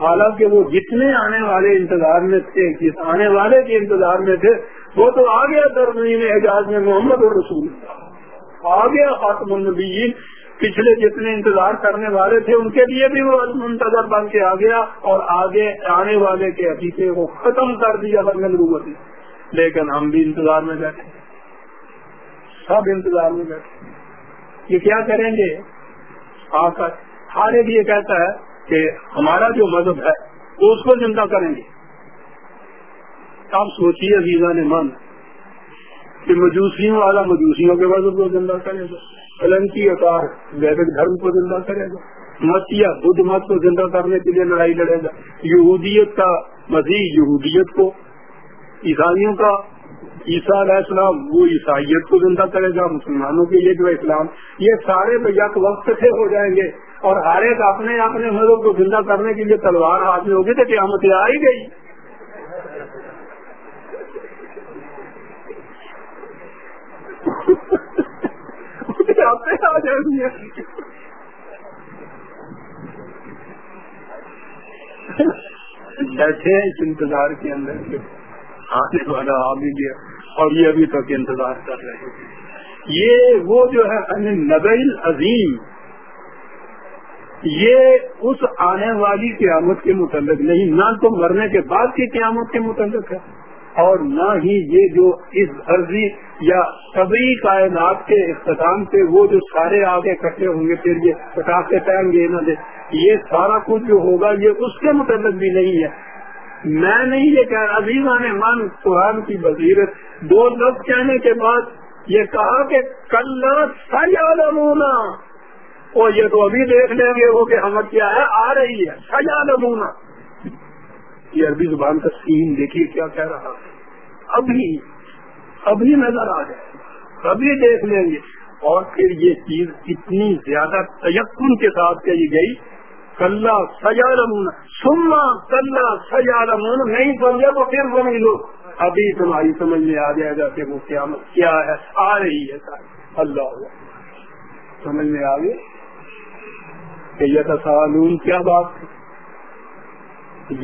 حالانکہ وہ جتنے آنے والے انتظار میں تھے، جس آنے والے کے انتظار میں تھے، وہ تو آ گیا درمین اعجاز میں محمد اور رسول آ گیا خاتم النبیین پچھلے جتنے انتظار کرنے والے تھے، ان کے لیے بھی وہ منتظر بن کے آ گیا اور آگے آنے والے کے عقیقے کو ختم کر دیا نبوت لیکن ہم بھی انتظار میں بیٹھے۔ سب انتظار میں بیٹھے۔ یہ کیا کریں گے؟ آ کر ہر ایک یہ کہتا ہے کہ ہمارا جو مذہب ہے، اس کو زندہ کریں گے۔ آپ سوچیے ویزا نے من، کہ مجوسیوں والا مجوسیوں کے مذہب کو زندہ کرے گا کلنکی اوتار ویدک دھرم کو زندہ کرے گا۔ مت یا بدھ مت کو زندہ کرنے کے لیے لڑائی لڑے گا۔ یہودیت کا مزید یہودیت کو، عیسائیوں کا عیسیٰ علیہ السلام، وہ عیسائیت کو زندہ کرے گا۔ مسلمانوں کے لیے جو اسلام، یہ سارے یک وقت سے ہو جائیں گے۔ اور ہر ایک اپنے اپنے مذہب کو زندہ کرنے کے لیے تلوار ہاتھ میں ہوگی تو قیامت آ ہی گئی۔ آ بیٹھے اس انتظار کے اندر آنے والا آ بھی گیا اور یہ ابھی تک انتظار کر رہے ہیں۔ یہ وہ جو ہے نبیل عظیم، یہ اس آنے والی قیامت کے متعلق نہیں، نہ تو مرنے کے بعد کی قیامت کے متعلق ہے۔ اور نہ ہی یہ جو اس عرضی یا طبی کائنات کے اختتام سے وہ جو سارے آگے کٹے ہوں گے، پھر یہ پٹاخے پہن گے نہ دے یہ سارا کچھ جو ہوگا، یہ اس کے متعلق بھی نہیں ہے۔ میں نہیں، یہ کہہ رہا نے من قرآن کی بصیرت۔ دو لفظ کہنے کے بعد یہ کہا کہ کل سیالمونا اور یہ تو ابھی دیکھ لیں گے وہ کہ ہم کیا ہے، آ رہی ہے سیالمونا یہ عربی زبان کا سین، دیکھیے کیا کہہ رہا ہے۔ ابھی ابھی نظر آ جائے، ابھی دیکھ لیں گے۔ اور پھر یہ چیز اتنی زیادہ تیقن کے ساتھ کہی گئی کل سجا رمون سما کل سجا رمون نہیں سمجھا تو پھر سمجھ لو۔ ابھی تمہاری سمجھ میں آ جائے گا کہ وہ قیامت کیا ہے، آ رہی ہے اللہ سمجھ میں آ گئی؟ کہ یہ تصالون کیا بات ہے؟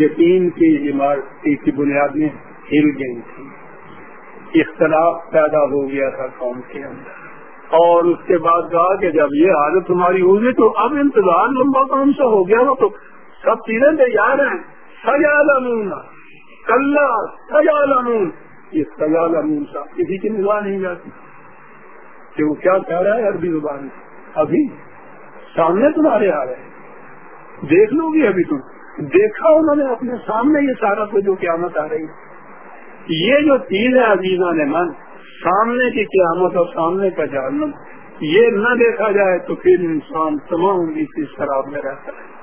یقین کی عمارت کی بنیاد میں ہل گئی تھی۔ اختلاف پیدا ہو گیا تھا قوم کے اندر۔ اور اس کے بعد کہا کہ جب یہ حالت تمہاری ہوگی تو اب انتظار لمبا کام سے ہو گیا وہ تو سب چیزیں تیار ہیں۔ سجاد امون کل سجاد امون یہ سجاد امون صاحب کسی کی نگاہ نہیں جاتی۔ کہ وہ کیا کہہ رہا ہے عربی زبان ابھی سامنے تمہارے آ رہے ہیں۔ دیکھ لو گی ابھی تم۔ دیکھا انہوں نے اپنے سامنے یہ سارا کچھ جو قیامت آ رہی یہ جو چیز ہے عزیزہ نے، من، سامنے کی قیامت اور سامنے کا جانم یہ نہ دیکھا جائے تو پھر انسان تمام اسی شراب میں رہتا ہے۔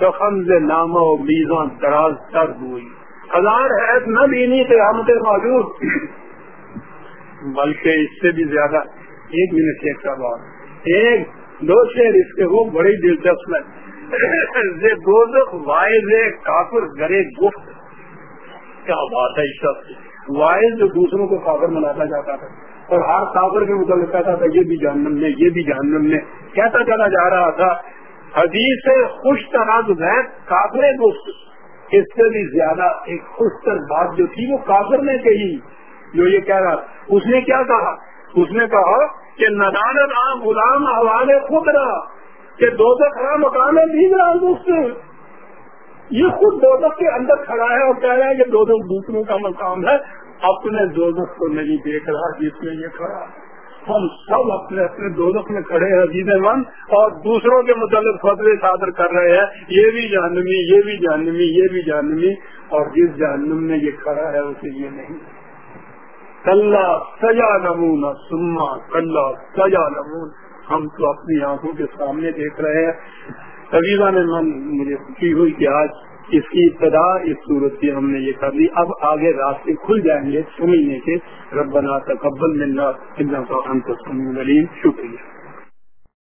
سخن سے نامہ و میزان دراز تر ہوئی۔ ہزار حید نہ دینی قیامت موجود۔ بلکہ اس سے بھی زیادہ ایک منٹ ایک کا بات ایک، دو شیر اس کے وہ بڑی دلچسپ ہے کافر، گرے گفت۔ کیا بات ہے اس شخص وائز جو دوسروں کو کافر مناتا جاتا تھا۔ اور ہر کافر کے متعلق کہتا تھا، یہ بھی جہنم میں، یہ بھی جہنم میں۔ کہتا چلا جا رہا تھا؟ حدیث خوش طرح کافر گفت اس سے بھی زیادہ ایک خوش تر بات جو تھی، وہ کافر نے کہی۔ جو یہ کہہ رہا اس نے کیا کہا؟ اس نے کہا کہ ندانت عام غلام حوالے خود رہا کہ دو کھڑا مکان ہے بیس رہا دوست۔ یہ خود دو کے اندر کھڑا ہے اور کہہ رہا ہے کہ دو دوسروں کا مقام ہے۔ اپنے دو کو نہیں دیکھ رہا جس میں یہ کھڑا ہم سب اپنے اپنے دولت میں کھڑے ہیں عزیز من اور دوسروں کے متعلق فتوے صادر کر رہے ہیں۔ یہ بھی جہنمی، یہ بھی جہنمی، یہ بھی جہنمی، اور جس جہنم میں یہ کھڑا ہے اسے یہ نہیں۔ کل سجا نمون سما کل سجا نمون ہم تو اپنی آنکھوں کے سامنے دیکھ رہے ہیں۔ رویزہ میں مجھے خوشی ہوئی کہ آج اس کی ابتدا، اس صورت کی ہم نے یہ کر لی۔ اب آگے راستے کھل جائیں گے۔ سمجھنے کے ربنا تقبل ملنا کا ہم تو شکریہ۔